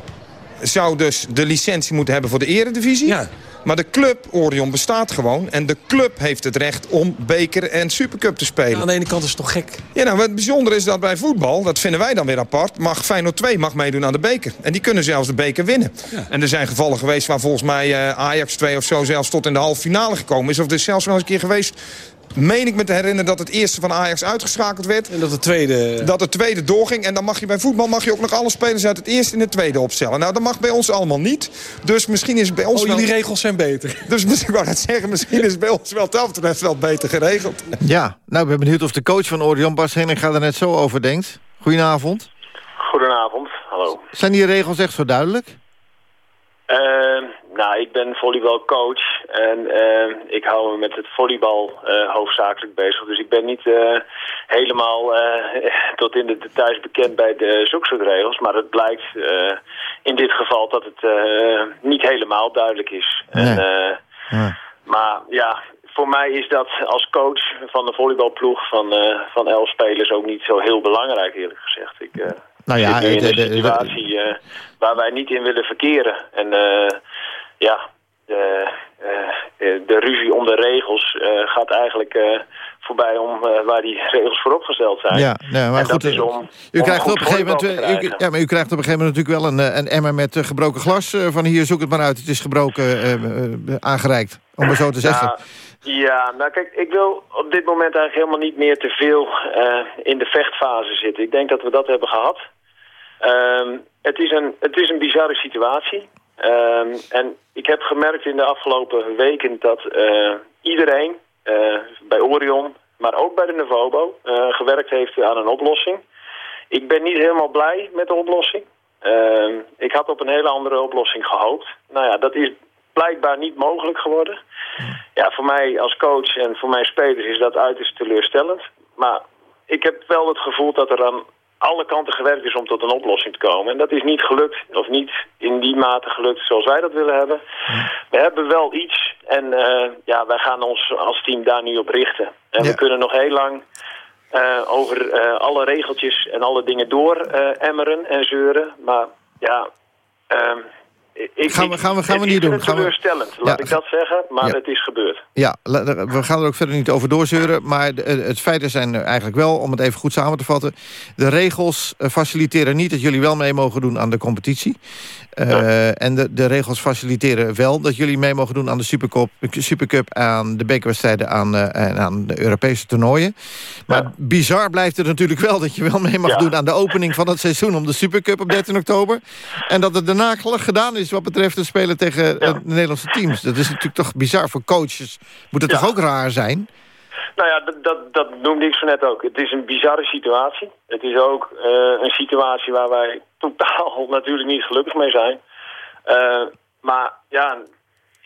zou dus de licentie moeten hebben voor de eredivisie. Ja. Maar de club, Orion, bestaat gewoon. En de club heeft het recht om beker en supercup te spelen. Ja, aan de ene kant is het toch gek? Ja, nou, het bijzondere is dat bij voetbal, dat vinden wij dan weer apart... mag Feyenoord 2 mag meedoen aan de beker. En die kunnen zelfs de beker winnen. Ja. En er zijn gevallen geweest waar volgens mij uh, Ajax 2 of zo... zelfs tot in de halve finale gekomen is. Of er is zelfs wel eens een keer geweest meen ik me te herinneren dat het eerste van Ajax uitgeschakeld werd. En dat het tweede... Dat het tweede doorging. En dan mag je bij voetbal mag je ook nog alle spelers uit het eerste en het tweede opstellen. Nou, dat mag bij ons allemaal niet. Dus misschien is bij ons oh, wel... jullie regels zijn beter. Dus misschien wou dat zeggen, misschien is het bij ons wel het wel beter geregeld. Ja, nou, ik ben benieuwd of de coach van Orion, Bas Henning, gaat er net zo over denkt. Goedenavond. Goedenavond, hallo. Zijn die regels echt zo duidelijk? Uh, nou, ik ben volleybalcoach en uh, ik hou me met het volleybal uh, hoofdzakelijk bezig. Dus ik ben niet uh, helemaal tot in de details bekend bij de zulke regels. Maar het blijkt in dit geval dat het niet helemaal duidelijk is. Nee. En, ja. Maar ja, voor mij is dat als coach van de volleybalploeg van, van elf spelers ook niet zo heel belangrijk eerlijk gezegd. Ik, nou ja, in een situatie waar wij niet in willen verkeren. En ja, de, uh, de ruzie om de regels uh, gaat eigenlijk voorbij om waar die regels voor opgesteld zijn. Ja, nee, maar en goed, dat is om, u, om krijgt op een gegeven moment, u, ja, maar u krijgt op een gegeven moment natuurlijk wel een, een emmer met gebroken glas. van hier, zoek het maar uit, het is gebroken aangereikt. Om maar zo te zeggen. Ja, ja, nou kijk, ik wil op dit moment eigenlijk helemaal niet meer te veel in de vechtfase zitten. Ik denk dat we dat hebben gehad. Um, het, is een, het is een bizarre situatie. Um, en ik heb gemerkt in de afgelopen weken dat uh, iedereen uh, bij Orion, maar ook bij de Novobo, uh, gewerkt heeft aan een oplossing. Ik ben niet helemaal blij met de oplossing. Uh, ik had op een hele andere oplossing gehoopt. Nou ja, dat is blijkbaar niet mogelijk geworden. Ja, voor mij als coach en voor mijn spelers is dat uiterst teleurstellend. Maar ik heb wel het gevoel dat er aan alle kanten gewerkt is om tot een oplossing te komen. En dat is niet gelukt, of niet in die mate gelukt zoals wij dat willen hebben. We hebben wel iets en uh, ja, wij gaan ons als team daar nu op richten. En ja. we kunnen nog heel lang uh, over uh, alle regeltjes en alle dingen door emmeren en zeuren. Maar ja... Ik, gaan we, gaan we, gaan we niet doen. Het is teleurstellend, laat ja, ik dat zeggen, maar ja. het is gebeurd. Ja, we gaan er ook verder niet over doorzeuren. Maar het feiten zijn eigenlijk wel, om het even goed samen te vatten... de regels faciliteren niet dat jullie wel mee mogen doen aan de competitie. Uh, ja. En de, de regels faciliteren wel dat jullie mee mogen doen aan de Supercup, Supercup aan de bekerwedstrijden aan, uh, en aan de Europese toernooien. Maar bizar blijft het natuurlijk wel dat je wel mee mag doen aan de opening van het seizoen om de Supercup op 13 oktober. En dat het daarna gedaan is wat betreft het spelen tegen de Nederlandse teams. Dat is natuurlijk toch bizar voor coaches. Moet het toch ook raar zijn? Nou ja, dat, dat, dat noemde ik zo net ook. Het is een bizarre situatie. Het is ook uh, een situatie waar wij totaal natuurlijk niet gelukkig mee zijn. Uh, maar ja,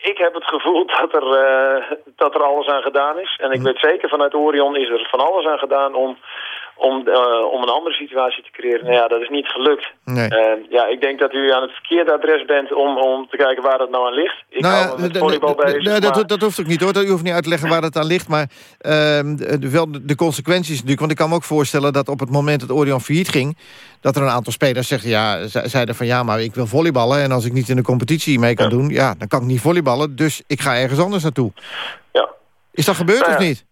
ik heb het gevoel dat er, uh, dat er alles aan gedaan is. En ik weet zeker vanuit Orion is er van alles aan gedaan om, om, uh, om een andere situatie te creëren. Nou ja, dat is niet gelukt. Nee. Uh, ja, ik denk dat u aan het verkeerde adres bent om, om te kijken waar dat nou aan ligt. Ik nou met volleybal bezig. Maar... dat, dat hoeft ook niet hoor. U hoeft niet uit te leggen waar het aan ligt. Maar uh, wel de, de consequenties natuurlijk. Want ik kan me ook voorstellen dat op het moment dat Orion failliet ging... dat er een aantal spelers zeggen, ja, zeiden van... ja, maar ik wil volleyballen en als ik niet in de competitie mee kan ja. doen... ja, dan kan ik niet volleyballen, dus ik ga ergens anders naartoe. Ja. Is dat gebeurd nou of ja, niet?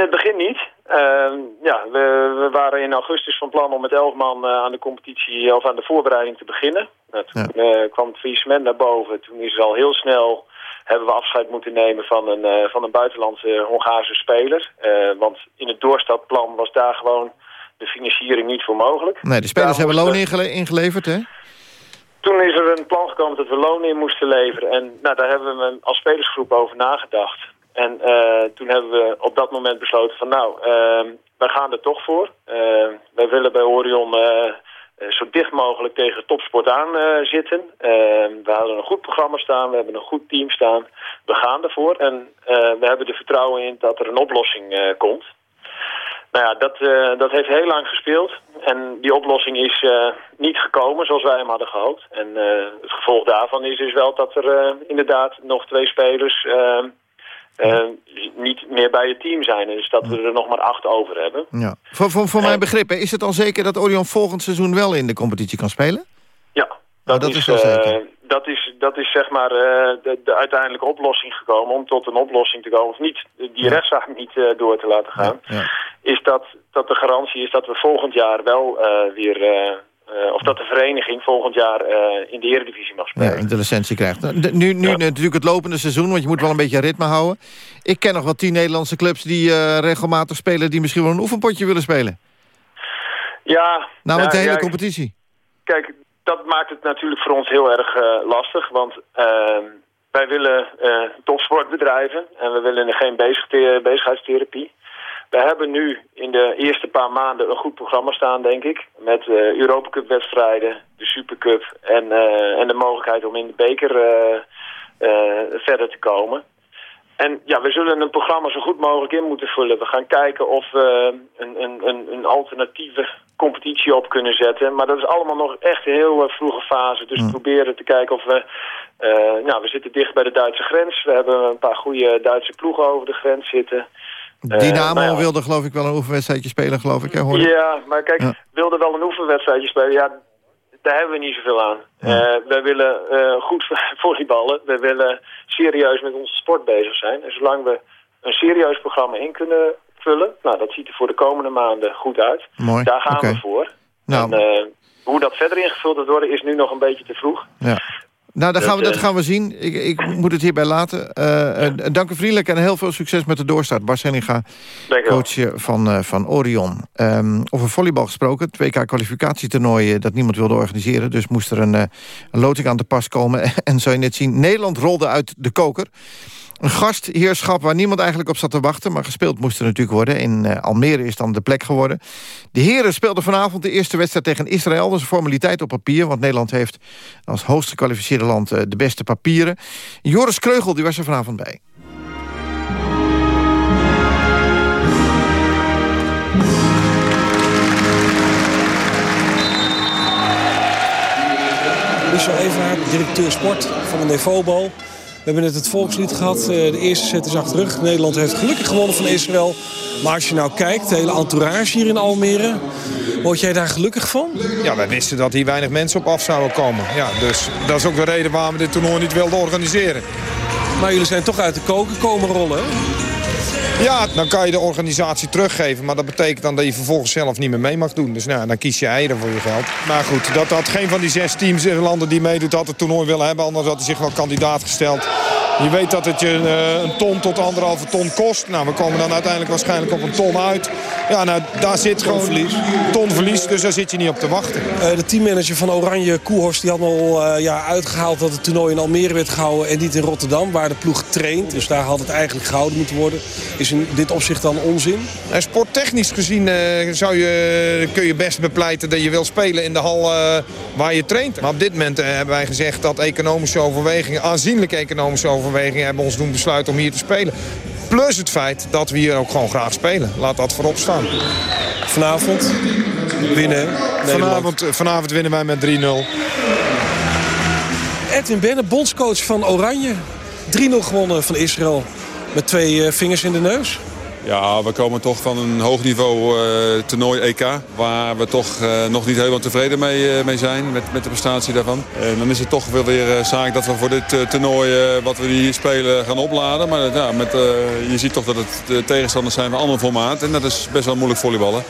In, het begin niet. Uh, ja, we, we, waren in augustus van plan om met elf man uh, aan de competitie of aan de voorbereiding te beginnen. Nou, toen ja. uh, kwam het faillissement naar boven. Toen is er al heel snel hebben we afscheid moeten nemen van een, van een buitenlandse Hongaarse speler. want in het doorstapplan was daar gewoon de financiering niet voor mogelijk. Nee, de spelers hebben loon ingele ingeleverd, hè? Toen is er een plan gekomen dat we loon in moesten leveren. En nou, daar hebben we als spelersgroep over nagedacht. En uh, toen hebben we op dat moment besloten van nou, uh, wij gaan er toch voor. Uh, wij willen bij Orion zo dicht mogelijk tegen topsport aan zitten. we hadden een goed programma staan, we hebben een goed team staan. We gaan ervoor en we hebben er vertrouwen in dat er een oplossing komt. Nou ja, dat, dat heeft heel lang gespeeld. En die oplossing is niet gekomen zoals wij hem hadden gehoopt. En het gevolg daarvan is, is wel dat er inderdaad nog twee spelers... Uh, niet meer bij het team zijn. Dus dat we er nog maar acht over hebben. Ja. Voor, voor, voor mijn begrip, is het al zeker dat Orion volgend seizoen wel in de competitie kan spelen? Ja, dat, dat is, is wel zeker. Dat is, dat is zeg maar uh, de, de, uiteindelijke oplossing gekomen om tot een oplossing te komen. Of niet, die ja. rechtszaak niet door te laten gaan. Ja, ja. Is dat, dat de garantie is dat we volgend jaar wel weer... Uh, of dat de vereniging volgend jaar uh, in de eredivisie mag spelen. Ja, de licentie krijgt. De, nu nu ja. natuurlijk het lopende seizoen, want je moet wel een beetje ritme houden. Ik ken nog wel tien Nederlandse clubs die uh, regelmatig spelen... die misschien wel een oefenpotje willen spelen. Ja. Nou, de hele ja, competitie. Kijk, dat maakt het natuurlijk voor ons heel erg lastig. Want ehm, wij willen topsport bedrijven en we willen geen bezig bezigheidstherapie. We hebben nu in de eerste paar maanden een goed programma staan, denk ik. Met uh, Europa Cup wedstrijden, de Supercup en, uh, en de mogelijkheid om in de beker uh, verder te komen. En ja, we zullen een programma zo goed mogelijk in moeten vullen. We gaan kijken of we een, een, een, een alternatieve competitie op kunnen zetten. Maar dat is allemaal nog echt een heel vroege fase. Dus we proberen te kijken of we... nou, we zitten dicht bij de Duitse grens. We hebben een paar goede Duitse ploegen over de grens zitten... Dynamo uh, nou ja. wilde geloof ik wel een oefenwedstrijdje spelen, geloof ik. Hè, hoor ja, maar kijk, wilde wel een oefenwedstrijdje spelen. Ja, daar hebben we niet zoveel aan. Ja. Uh, wij willen uh, goed volleyballen. We willen serieus met onze sport bezig zijn. En zolang we een serieus programma in kunnen vullen. Nou, dat ziet er voor de komende maanden goed uit. Mooi, Daar gaan we voor. Nou. En, eh, hoe dat verder ingevuld worden is nu nog een beetje te vroeg. Ja. Nou, dat gaan, we, Dat, eh, gaan we zien. Ik, ik moet het hierbij laten. Eh, dank u vriendelijk en heel veel succes met de doorstart. Bas Henninga, coach eh, van, van Orion. Ehm, over volleybal gesproken. Het WK-kwalificatietoernooi dat niemand wilde organiseren. Dus moest er een, een loting aan de pas komen. en zou je net zien, Nederland rolde uit de koker. Een gastheerschap waar niemand eigenlijk op zat te wachten... maar gespeeld moest er natuurlijk worden. In eh, Almere is dan de plek geworden. De heren speelden vanavond de eerste wedstrijd tegen Israël. Dat is een formaliteit op papier, want Nederland heeft... als hoogst gekwalificeerde land eh, de beste papieren. Joris Kreugel die was er vanavond bij. Michel Evaert, directeur sport van de Nevobo. We hebben net het volkslied gehad. Eh, De eerste set is achter rug. Nederland heeft gelukkig gewonnen van Israël. Maar als je nou kijkt, de hele entourage hier in Almere... word jij daar gelukkig van? Ja, wij wisten dat hier weinig mensen op af zouden komen. Ja, dus dat is ook de reden waarom we dit toernooi niet wilden organiseren. Maar jullie zijn toch uit de koker komen rollen, hè? Ja, dan kan je de organisatie teruggeven. Maar dat betekent dan dat je vervolgens zelf niet meer mee mag doen. Dus nou, dan kies je eieren voor je geld. Maar goed, dat had geen van die zes teams en landen die meedoet... had het toernooi willen hebben. Anders had hij zich wel kandidaat gesteld. Je weet dat het je eh, een ton tot anderhalve ton kost. Nou, we komen dan uiteindelijk waarschijnlijk op een ton uit. Ja, nou, daar zit gewoon verlies. ton verlies. Dus daar zit je niet op te wachten. Eh, de teammanager van Oranje, Koehorst, die had al eh, ja, uitgehaald dat het toernooi in Almere werd gehouden en niet in Rotterdam, waar de ploeg traint. Dus daar had het eigenlijk gehouden moeten worden. Is in dit opzicht dan onzin? En sporttechnisch gezien zou je, kun je best bepleiten dat je wil spelen in de hal waar je traint. Maar op dit moment hebben wij gezegd dat economische overwegingen, aanzienlijke economische overwegingen, hebben ons doen besluiten om hier te spelen. Plus het feit dat we hier ook gewoon graag spelen. Laat dat voorop staan. Vanavond winnen. Vanavond, eh, vanavond winnen wij met 3-0. Edwin Benne, bondscoach van Oranje. 3-0 gewonnen van Israël. Met twee eh, vingers in de neus. Ja, we komen toch van een hoog niveau eh, toernooi EK. Waar we toch eh, nog niet helemaal tevreden mee, eh, mee zijn met, met de prestatie daarvan. En dan is het toch wel weer zaak dat we voor dit toernooi wat we hier spelen gaan opladen. Maar ja, met, je ziet toch dat het de tegenstanders zijn van ander formaat. En dat is best wel moeilijk volleyballen.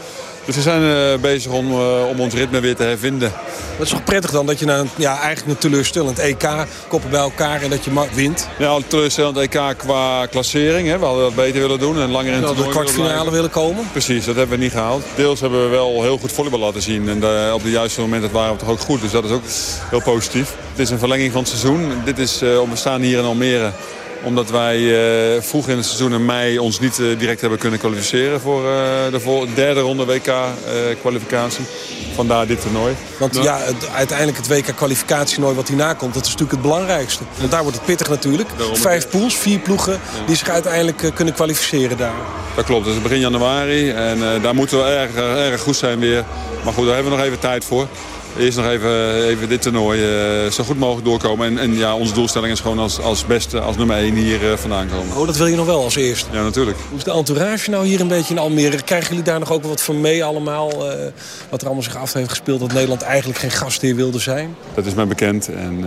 Dus we zijn eh, bezig om, eh, om ons ritme weer te hervinden. Dat is toch prettig dan dat je na een, ja, eigenlijk een teleurstellend EK koppen bij elkaar en dat je wint. Ja, teleurstellend EK qua klassering. Hè. We hadden dat beter willen doen en langer in het de willen kwartfinale willen komen. Precies, dat hebben we niet gehaald. Deels hebben we wel heel goed volleybal laten zien. En eh, op de juiste momenten waren we toch ook goed. Dus dat is ook heel positief. Het is een verlenging van het seizoen. Dit is, eh, we staan hier in Almere omdat wij eh, vroeg in het seizoen in mei ons niet eh, direct hebben kunnen kwalificeren voor eh, de vol- derde ronde WK-kwalificatie. Vandaar dit toernooi. Want ja, het- uiteindelijk het WK-kwalificatienooi wat hierna komt, dat is natuurlijk het belangrijkste. Want daar wordt het pittig natuurlijk. Daarom. Vijf pools, vier ploegen die zich uiteindelijk kunnen kwalificeren daar. Dat klopt, dat is begin januari en daar moeten we erg, erg goed zijn weer. Maar goed, daar hebben we nog even tijd voor. Eerst nog even, even dit toernooi eh, zo goed mogelijk doorkomen. En, en ja, onze doelstelling is gewoon als, als beste, als nummer 1 hier eh, vandaan komen. Oh, dat wil je nog wel als eerste. Ja, natuurlijk. Hoe is de entourage nou hier een beetje in Almere? Krijgen jullie daar nog ook wat van mee allemaal? eh, wat er allemaal zich af heeft gespeeld dat Nederland eigenlijk geen gastheer wilde zijn? Dat is mij bekend. En,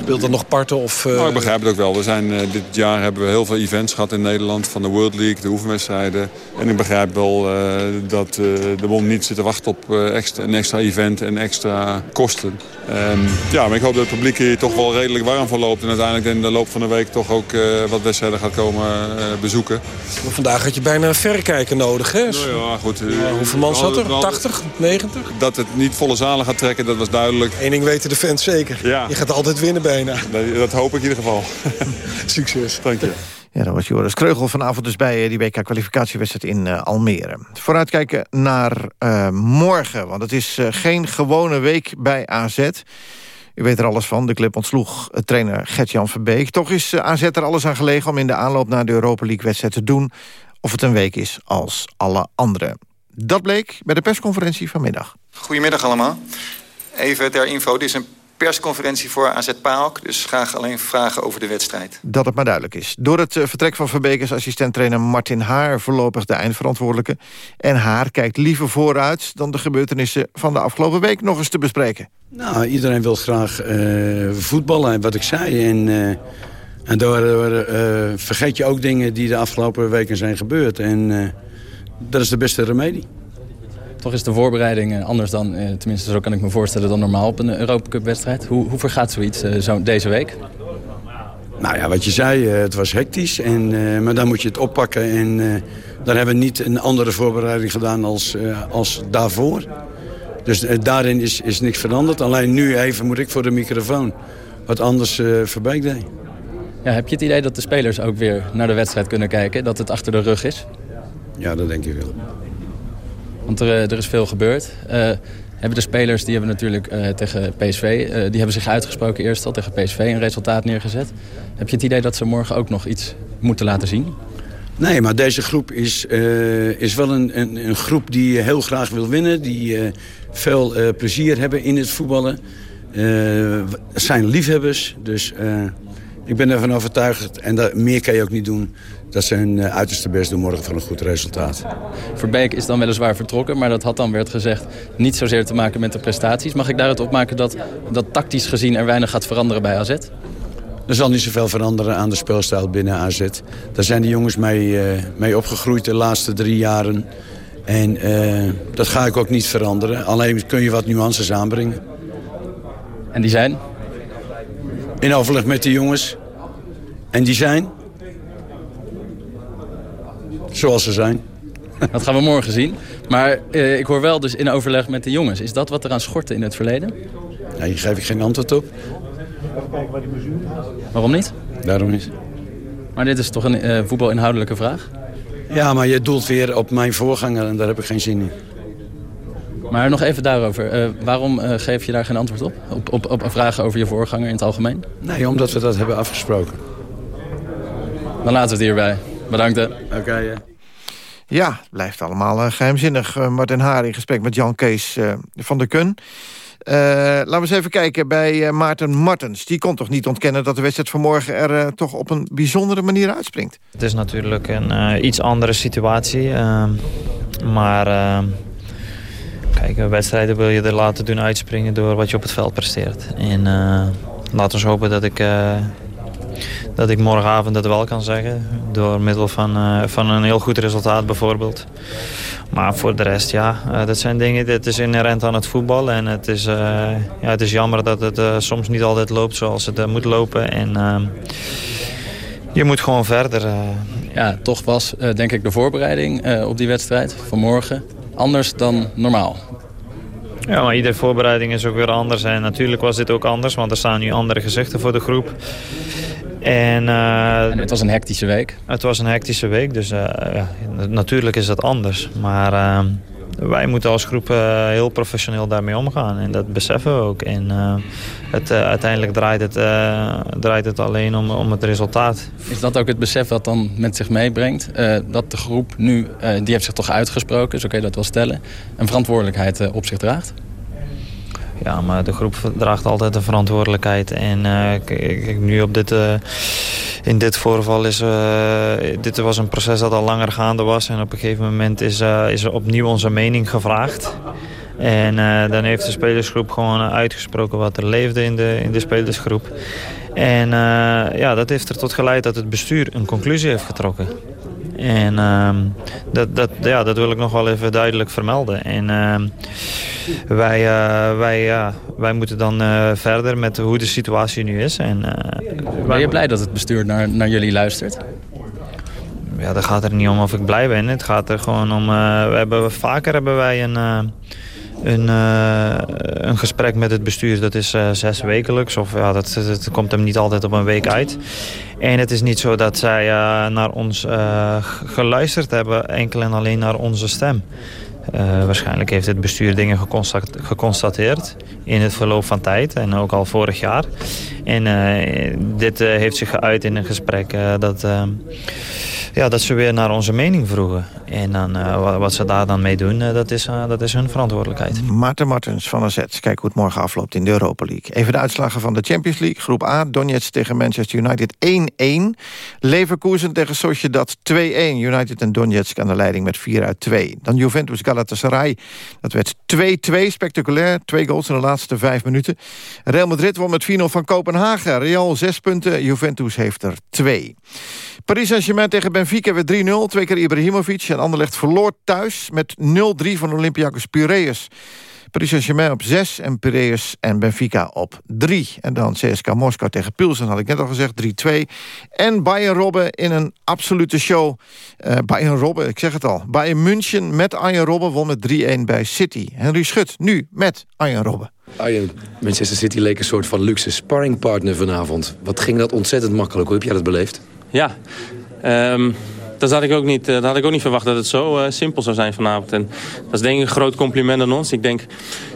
Speelt er nog parten of... Nou, ik begrijp het ook wel. We zijn, dit jaar hebben we heel veel events gehad in Nederland. Van de World League, de oefenwedstrijden. En ik begrijp wel dat de bond niet zit te wachten op extra, een extra event en extra kosten. En, ja, maar ik hoop dat het publiek hier toch wel redelijk warm voor loopt. En uiteindelijk in de loop van de week toch ook eh, wat wedstrijden gaat komen eh, bezoeken. maar vandaag had je bijna een verrekijker nodig, hè? Nou ja, goed. eh, hoeveel man zat er? hadden- we hadden- 80? 90? Dat het niet volle zalen gaat trekken, dat was duidelijk. Eén ding weten de fans zeker. Ja. Je gaat altijd winnen bijna. Dat, dat hoop ik in ieder geval. Succes. Dank je. Ja, dat was Joris Kreugel vanavond dus bij eh, die WK-kwalificatiewedstrijd in eh, Almere. Vooruitkijken naar eh, morgen, want het is geen gewone week bij AZ. U weet er alles van, de club ontsloeg trainer Gert-Jan Verbeek. Toch is AZ er alles aan gelegen om in de aanloop naar de Europa League-wedstrijd te doen... of het een week is als alle andere. Dat bleek bij de persconferentie vanmiddag. Goedemiddag allemaal. Even ter info, dit is een persconferentie voor AZ PAOK... dus graag alleen vragen over de wedstrijd. Dat het maar duidelijk is. Door het eh, vertrek van Verbeek is assistent-trainer Martin Haar... voorlopig de eindverantwoordelijke. En Haar kijkt liever vooruit dan de gebeurtenissen van de afgelopen week nog eens te bespreken. Nou, iedereen wil graag eh, voetballen, wat ik zei. En, eh, En daardoor uh, vergeet je ook dingen die de afgelopen weken zijn gebeurd. En uh, dat is de beste remedie. Toch is de voorbereiding anders dan, tenminste zo kan ik me voorstellen, dan normaal op een Europa Cup wedstrijd. Hoe, hoe vergaat zoiets zo deze week? Nou ja, wat je zei, het was hectisch. En, maar dan moet je het oppakken. En dan hebben we niet een andere voorbereiding gedaan als, als daarvoor. Dus daarin is, is niks veranderd. Alleen nu even moet ik voor de microfoon wat anders uh, Verbeek deed. Ja, heb je het idee dat de spelers ook weer naar de wedstrijd kunnen kijken? Dat het achter de rug is? Ja, dat denk ik wel. Want er, eh, er is veel gebeurd. Uh, hebben de spelers, die hebben natuurlijk uh, tegen PSV... Die hebben zich uitgesproken eerst al tegen PSV een resultaat neergezet. Heb je het idee dat ze morgen ook nog iets moeten laten zien? Nee, maar deze groep is, is wel een, een, een, groep die heel graag wil winnen. Die veel plezier hebben in het voetballen. zijn liefhebbers, dus ik ben ervan overtuigd, en dat, meer kan je ook niet doen... dat ze hun eh, uiterste best doen morgen voor een goed resultaat. Verbeek is dan weliswaar vertrokken, maar dat had dan werd gezegd... niet zozeer te maken met de prestaties. Mag ik daaruit opmaken dat, dat tactisch gezien er weinig gaat veranderen bij AZ? Er zal niet zoveel veranderen aan de speelstijl binnen AZ. Daar zijn de jongens mee, uh, mee opgegroeid de laatste drie jaren. En uh, dat ga ik ook niet veranderen. Alleen kun je wat nuances aanbrengen. En die zijn? In overleg met de jongens. En die zijn zoals ze zijn. Dat gaan we morgen zien. Maar eh, ik hoor wel dus in overleg met de jongens. Is dat wat er aan schortte in het verleden? Nee, hier geef ik geen antwoord op. Waarom niet? Daarom niet. Maar dit is toch een uh, voetbalinhoudelijke vraag? Ja, maar je doelt weer op mijn voorganger en daar heb ik geen zin in. Maar nog even daarover. Uh, waarom uh, geef je daar geen antwoord op? Op, op? op vragen over je voorganger in het algemeen? Nee, omdat we dat hebben afgesproken. Dan laten we het hierbij. Bedankt. Oké, okay, ja. Blijft allemaal uh, geheimzinnig. Martin Haar in gesprek met Jan Kees van der Kun. laten we eens even kijken bij Maarten Martens. Die kon toch niet ontkennen dat de wedstrijd vanmorgen er toch op een bijzondere manier uitspringt? Het is natuurlijk een iets andere situatie. Ehm, maar ehm, Kijk, wedstrijden wil je er laten doen uitspringen door wat je op het veld presteert. En uh, laten we hopen dat ik, uh, dat ik morgenavond dat wel kan zeggen. Door middel van, uh, van een heel goed resultaat bijvoorbeeld. Maar voor de rest, ja, dat zijn dingen, dit is inherent aan het voetbal. En het is, ja, het is jammer dat het soms niet altijd loopt zoals het moet lopen. En je moet gewoon verder. Ja, toch was denk ik de voorbereiding op die wedstrijd van morgen anders dan normaal. Ja, maar iedere voorbereiding is ook weer anders. En natuurlijk was dit ook anders, want er staan nu andere gezichten voor de groep. En, uh, en het was een hectische week? Het was een hectische week, dus uh, ja, natuurlijk is dat anders. Maar uh, wij moeten als groep uh, heel professioneel daarmee omgaan. En dat beseffen we ook. En uh, het, uh, uiteindelijk draait het, draait het alleen om, om het resultaat. Is dat ook het besef wat dan met zich meebrengt? dat de groep nu, die heeft zich toch uitgesproken, zo kun je dat wel stellen... een verantwoordelijkheid op zich draagt? Ja, maar de groep draagt altijd de verantwoordelijkheid. En kijk, nu op dit in dit voorval is, uh, dit was een proces dat al langer gaande was. En op een gegeven moment is, is er opnieuw onze mening gevraagd. En dan heeft de spelersgroep gewoon uitgesproken wat er leefde in de, in de spelersgroep. En ja, dat heeft er tot geleid dat het bestuur een conclusie heeft getrokken. En uh, dat, dat, ja, dat wil ik nog wel even duidelijk vermelden. En uh, wij, uh, wij, ja, wij moeten dan uh, verder met hoe de situatie nu is. En, ben je blij dat het bestuur naar, naar jullie luistert? Ja, daar gaat er niet om of ik blij ben. Het gaat er gewoon om... we hebben, vaker hebben wij een een, uh, een gesprek met het bestuur. Dat is uh, zes wekelijks. Of ja, dat, dat, komt hem niet altijd op een week uit. En het is niet zo dat zij uh, naar ons geluisterd hebben. Enkel en alleen naar onze stem. waarschijnlijk heeft het bestuur dingen geconstateerd in het verloop van tijd. En ook al vorig jaar. En dit heeft zich geuit in een gesprek dat ja, dat ze weer naar onze mening vroegen. En dan, wat ze daar dan mee doen, dat, is, dat is hun verantwoordelijkheid. Maarten Martens van AZ. Kijk hoe het morgen afloopt in de Europa League. Even de uitslagen van de Champions League. Groep A, Donetsk tegen Manchester United 1-1. Leverkusen tegen Sociedad 2-1. United en Donetsk aan de leiding met 4 uit 2. Dan Juventus Galatasaray. Dat werd 2-2, spectaculair. Twee goals in de laatste vijf minuten. Real Madrid won met 4-0 van Kopenhagen. Real 6 punten, Juventus heeft er 2. Paris Saint-Germain tegen Benfica werd 3-0. Twee keer Ibrahimovic. En Anderlecht verloor thuis met 0-3 van Olympiakos Piraeus. Paris Saint-Germain op 6 en Piraeus en Benfica op 3. En dan CSK Moskou tegen Pilsen, had ik net al gezegd, 3-2. En Bayern Robben in een absolute show. Uh, Bayern Robben, ik zeg het al. Bayern München met Arjen Robben won met 3-1 bij City. Henry Schut, nu met Arjen Robben. Arjen, Manchester City leek een soort van luxe sparringpartner vanavond. Wat ging dat ontzettend makkelijk. Hoe heb jij dat beleefd? Ja, um, dat had ik ook niet, eh, dat had ik ook niet verwacht dat het zo uh, simpel zou zijn vanavond. En dat is denk ik een groot compliment aan ons. Ik denk,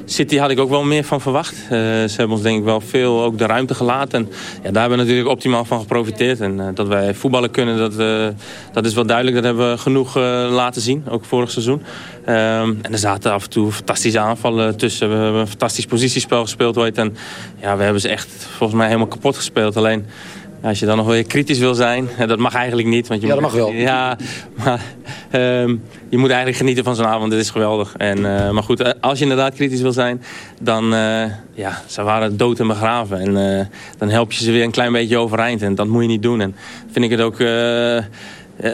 City had ik ook wel meer van verwacht. Uh, ze hebben ons denk ik wel veel ook de ruimte gelaten. En ja, daar hebben we natuurlijk optimaal van geprofiteerd. En dat wij voetballen kunnen, dat, dat is wel duidelijk. Dat hebben we genoeg laten zien, ook vorig seizoen. Um, en er zaten af en toe fantastische aanvallen tussen. We hebben een fantastisch positiespel gespeeld ooit. En ja, we hebben ze echt volgens mij helemaal kapot gespeeld. Alleen als je dan nog weer kritisch wil zijn, dat mag eigenlijk niet. Want je ja, dat mag wel. Ja, maar um, je moet eigenlijk genieten van zo'n avond. Dit is geweldig. En, uh, maar goed, eh, als je inderdaad kritisch wil zijn, dan uh, ja, ze waren dood en begraven. En uh, dan help je ze weer een klein beetje overeind. En dat moet je niet doen. En vind ik het ook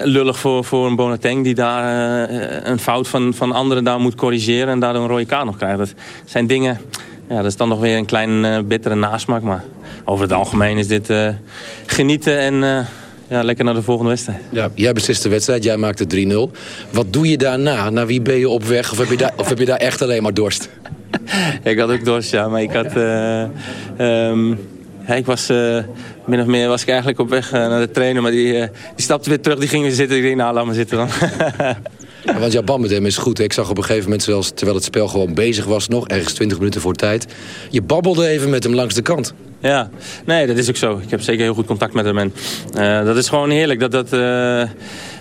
lullig voor, voor een Bonateng die daar een fout van, van anderen daar moet corrigeren. En daardoor een rode kaart nog krijgt. Dat zijn dingen... Ja, dat is dan nog weer een klein bittere nasmaak. Maar over het algemeen is dit uh, genieten en uh, ja, lekker naar de volgende wedstrijd. Ja, jij beslist de wedstrijd, jij maakt het 3-0. Wat doe je daarna? Naar wie ben je op weg? Of heb je daar, of heb je daar echt alleen maar dorst? ik had ook dorst, ja. Maar ik had... Um, ja, ik was... min of meer was ik eigenlijk op weg naar de trainer. Maar die, die stapte weer terug, die ging weer zitten. Ik denk, nou, laat maar zitten dan. Want band met hem is goed. Ik zag op een gegeven moment, zelfs, terwijl het spel gewoon bezig was nog... ergens 20 minuten voor tijd... je babbelde even met hem langs de kant. Ja, nee, dat is ook zo. Ik heb zeker heel goed contact met hem. En uh, dat is gewoon heerlijk. Dat, dat uh,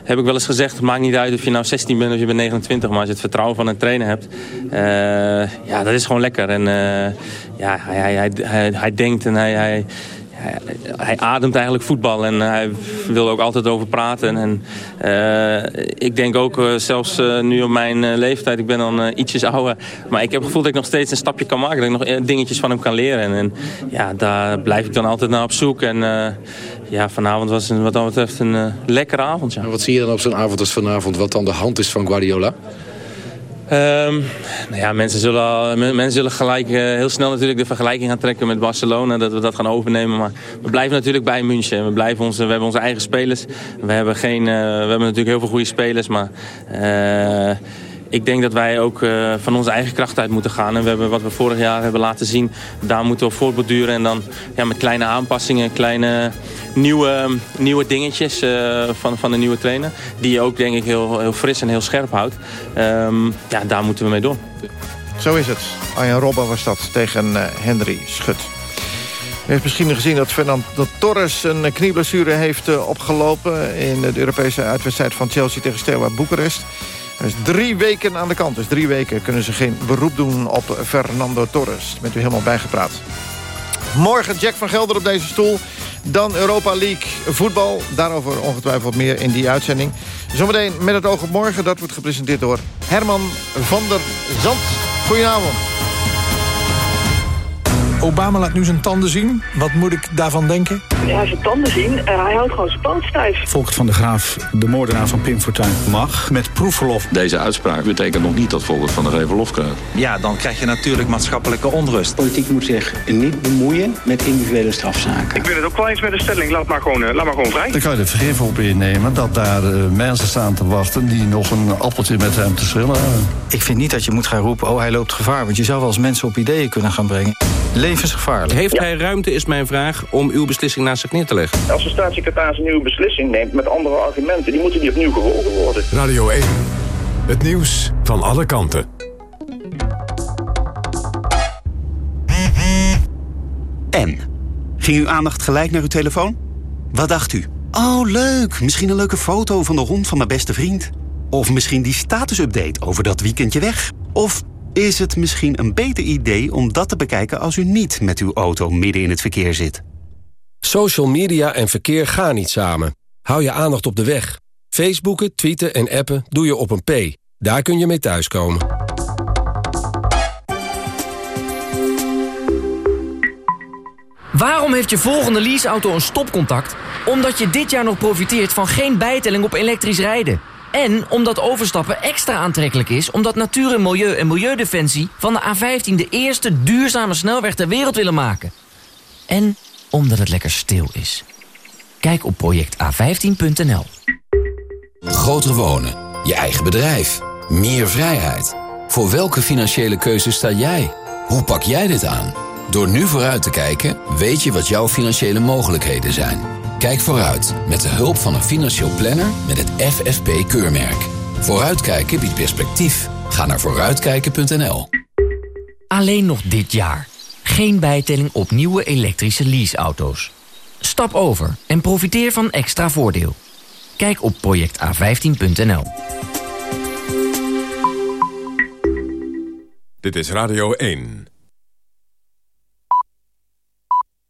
heb ik wel eens gezegd. Het maakt niet uit of je nou 16 bent of je bent 29. Maar als je het vertrouwen van een trainer hebt. Uh, ja, dat is gewoon lekker. En ja, hij, hij, hij, hij, denkt en hij, hij, ademt eigenlijk voetbal en hij wil ook altijd over praten. En uh, ik denk ook, uh, zelfs uh, nu op mijn leeftijd, ik ben dan ietsjes ouder. Maar ik heb het gevoel dat ik nog steeds een stapje kan maken. Dat ik nog dingetjes van hem kan leren. En, en ja, daar blijf ik dan altijd naar op zoek. En ja, vanavond was een, wat dat betreft een lekkere avond. Ja. wat zie je dan op zo'n avond als vanavond, wat dan de hand is van Guardiola? Um, nou ja, mensen zullen, al, mensen zullen gelijk uh, heel snel natuurlijk de vergelijking gaan trekken met Barcelona. Dat we dat gaan overnemen. Maar we blijven natuurlijk bij München. We, blijven onze, we hebben onze eigen spelers. We hebben, geen, uh, we hebben natuurlijk heel veel goede spelers. Maar uh, ik denk dat wij ook uh, van onze eigen kracht uit moeten gaan. En we hebben wat we vorig jaar hebben laten zien, daar moeten we voortborduren. En dan ja, met kleine aanpassingen, kleine nieuwe, nieuwe dingetjes uh, van, van de nieuwe trainer. Die je ook denk ik heel, heel fris en heel scherp houdt. Um, ja, daar moeten we mee door. Zo is het. Arjen Robben was dat tegen uh, Henry Schut. U heeft misschien gezien dat Fernando Torres een knieblessure heeft opgelopen... in de Europese uitwedstrijd van Chelsea tegen Steaua Boekarest. Hij is drie weken aan de kant. Dus drie weken kunnen ze geen beroep doen op Fernando Torres. Bent u helemaal bijgepraat. Morgen Jack van Gelder op deze stoel. Dan Europa League voetbal. Daarover ongetwijfeld meer in die uitzending. Zometeen met het oog op morgen. Dat wordt gepresenteerd door Herman van der Zand. Goedenavond. Obama laat nu zijn tanden zien. Wat moet ik daarvan denken? Ja, zijn tanden zien. Uh, hij houdt gewoon zijn poot stijf. Volkt van de Graaf, de moordenaar van Pim Fortuyn, mag met proefverlof. Deze uitspraak betekent nog niet dat Volkert van de Graaf verlof krijgt. Ja, dan krijg je natuurlijk maatschappelijke onrust. Politiek moet zich niet bemoeien met individuele strafzaken. Ik ben het ook wel eens met de stelling. Laat maar gewoon, uh, laat maar gewoon vrij. Dan kan je er vergif op innemen dat daar uh, mensen staan te wachten... die nog een appeltje met hem te schillen hebben. Ik vind niet dat je moet gaan roepen, oh hij loopt gevaar. Want je zou wel eens mensen op ideeën kunnen gaan brengen. Levensgevaarlijk. Heeft hij ruimte, is mijn vraag, om uw beslissing naast zich neer te leggen? Als de staatssecretaris een nieuwe beslissing neemt met andere argumenten... die moeten die opnieuw gewogen worden. Radio 1. Het nieuws van alle kanten. En? Ging uw aandacht gelijk naar uw telefoon? Wat dacht u? Oh, leuk. Misschien een leuke foto van de hond van mijn beste vriend. Of misschien die status-update over dat weekendje weg. Of is het misschien een beter idee om dat te bekijken als u niet met uw auto midden in het verkeer zit? Social media en verkeer gaan niet samen. Hou je aandacht op de weg. Facebooken, tweeten en appen doe je op een P. Daar kun je mee thuiskomen. Waarom heeft je volgende leaseauto een stopcontact? Omdat je dit jaar nog profiteert van geen bijtelling op elektrisch rijden. En omdat overstappen extra aantrekkelijk is... omdat Natuur en Milieu en Milieudefensie van de A15... de eerste duurzame snelweg ter wereld willen maken. En omdat het lekker stil is. Kijk op projecta15.nl. Groter wonen, je eigen bedrijf, meer vrijheid. Voor welke financiële keuze sta jij? Hoe pak jij dit aan? Door nu vooruit te kijken, weet je wat jouw financiële mogelijkheden zijn. Kijk vooruit met de hulp van een financieel planner met het FFP-keurmerk. Vooruitkijken biedt perspectief. Ga naar vooruitkijken.nl. Alleen nog dit jaar. Geen bijtelling op nieuwe elektrische leaseauto's. Stap over en profiteer van extra voordeel. Kijk op projecta15.nl. Dit is Radio 1.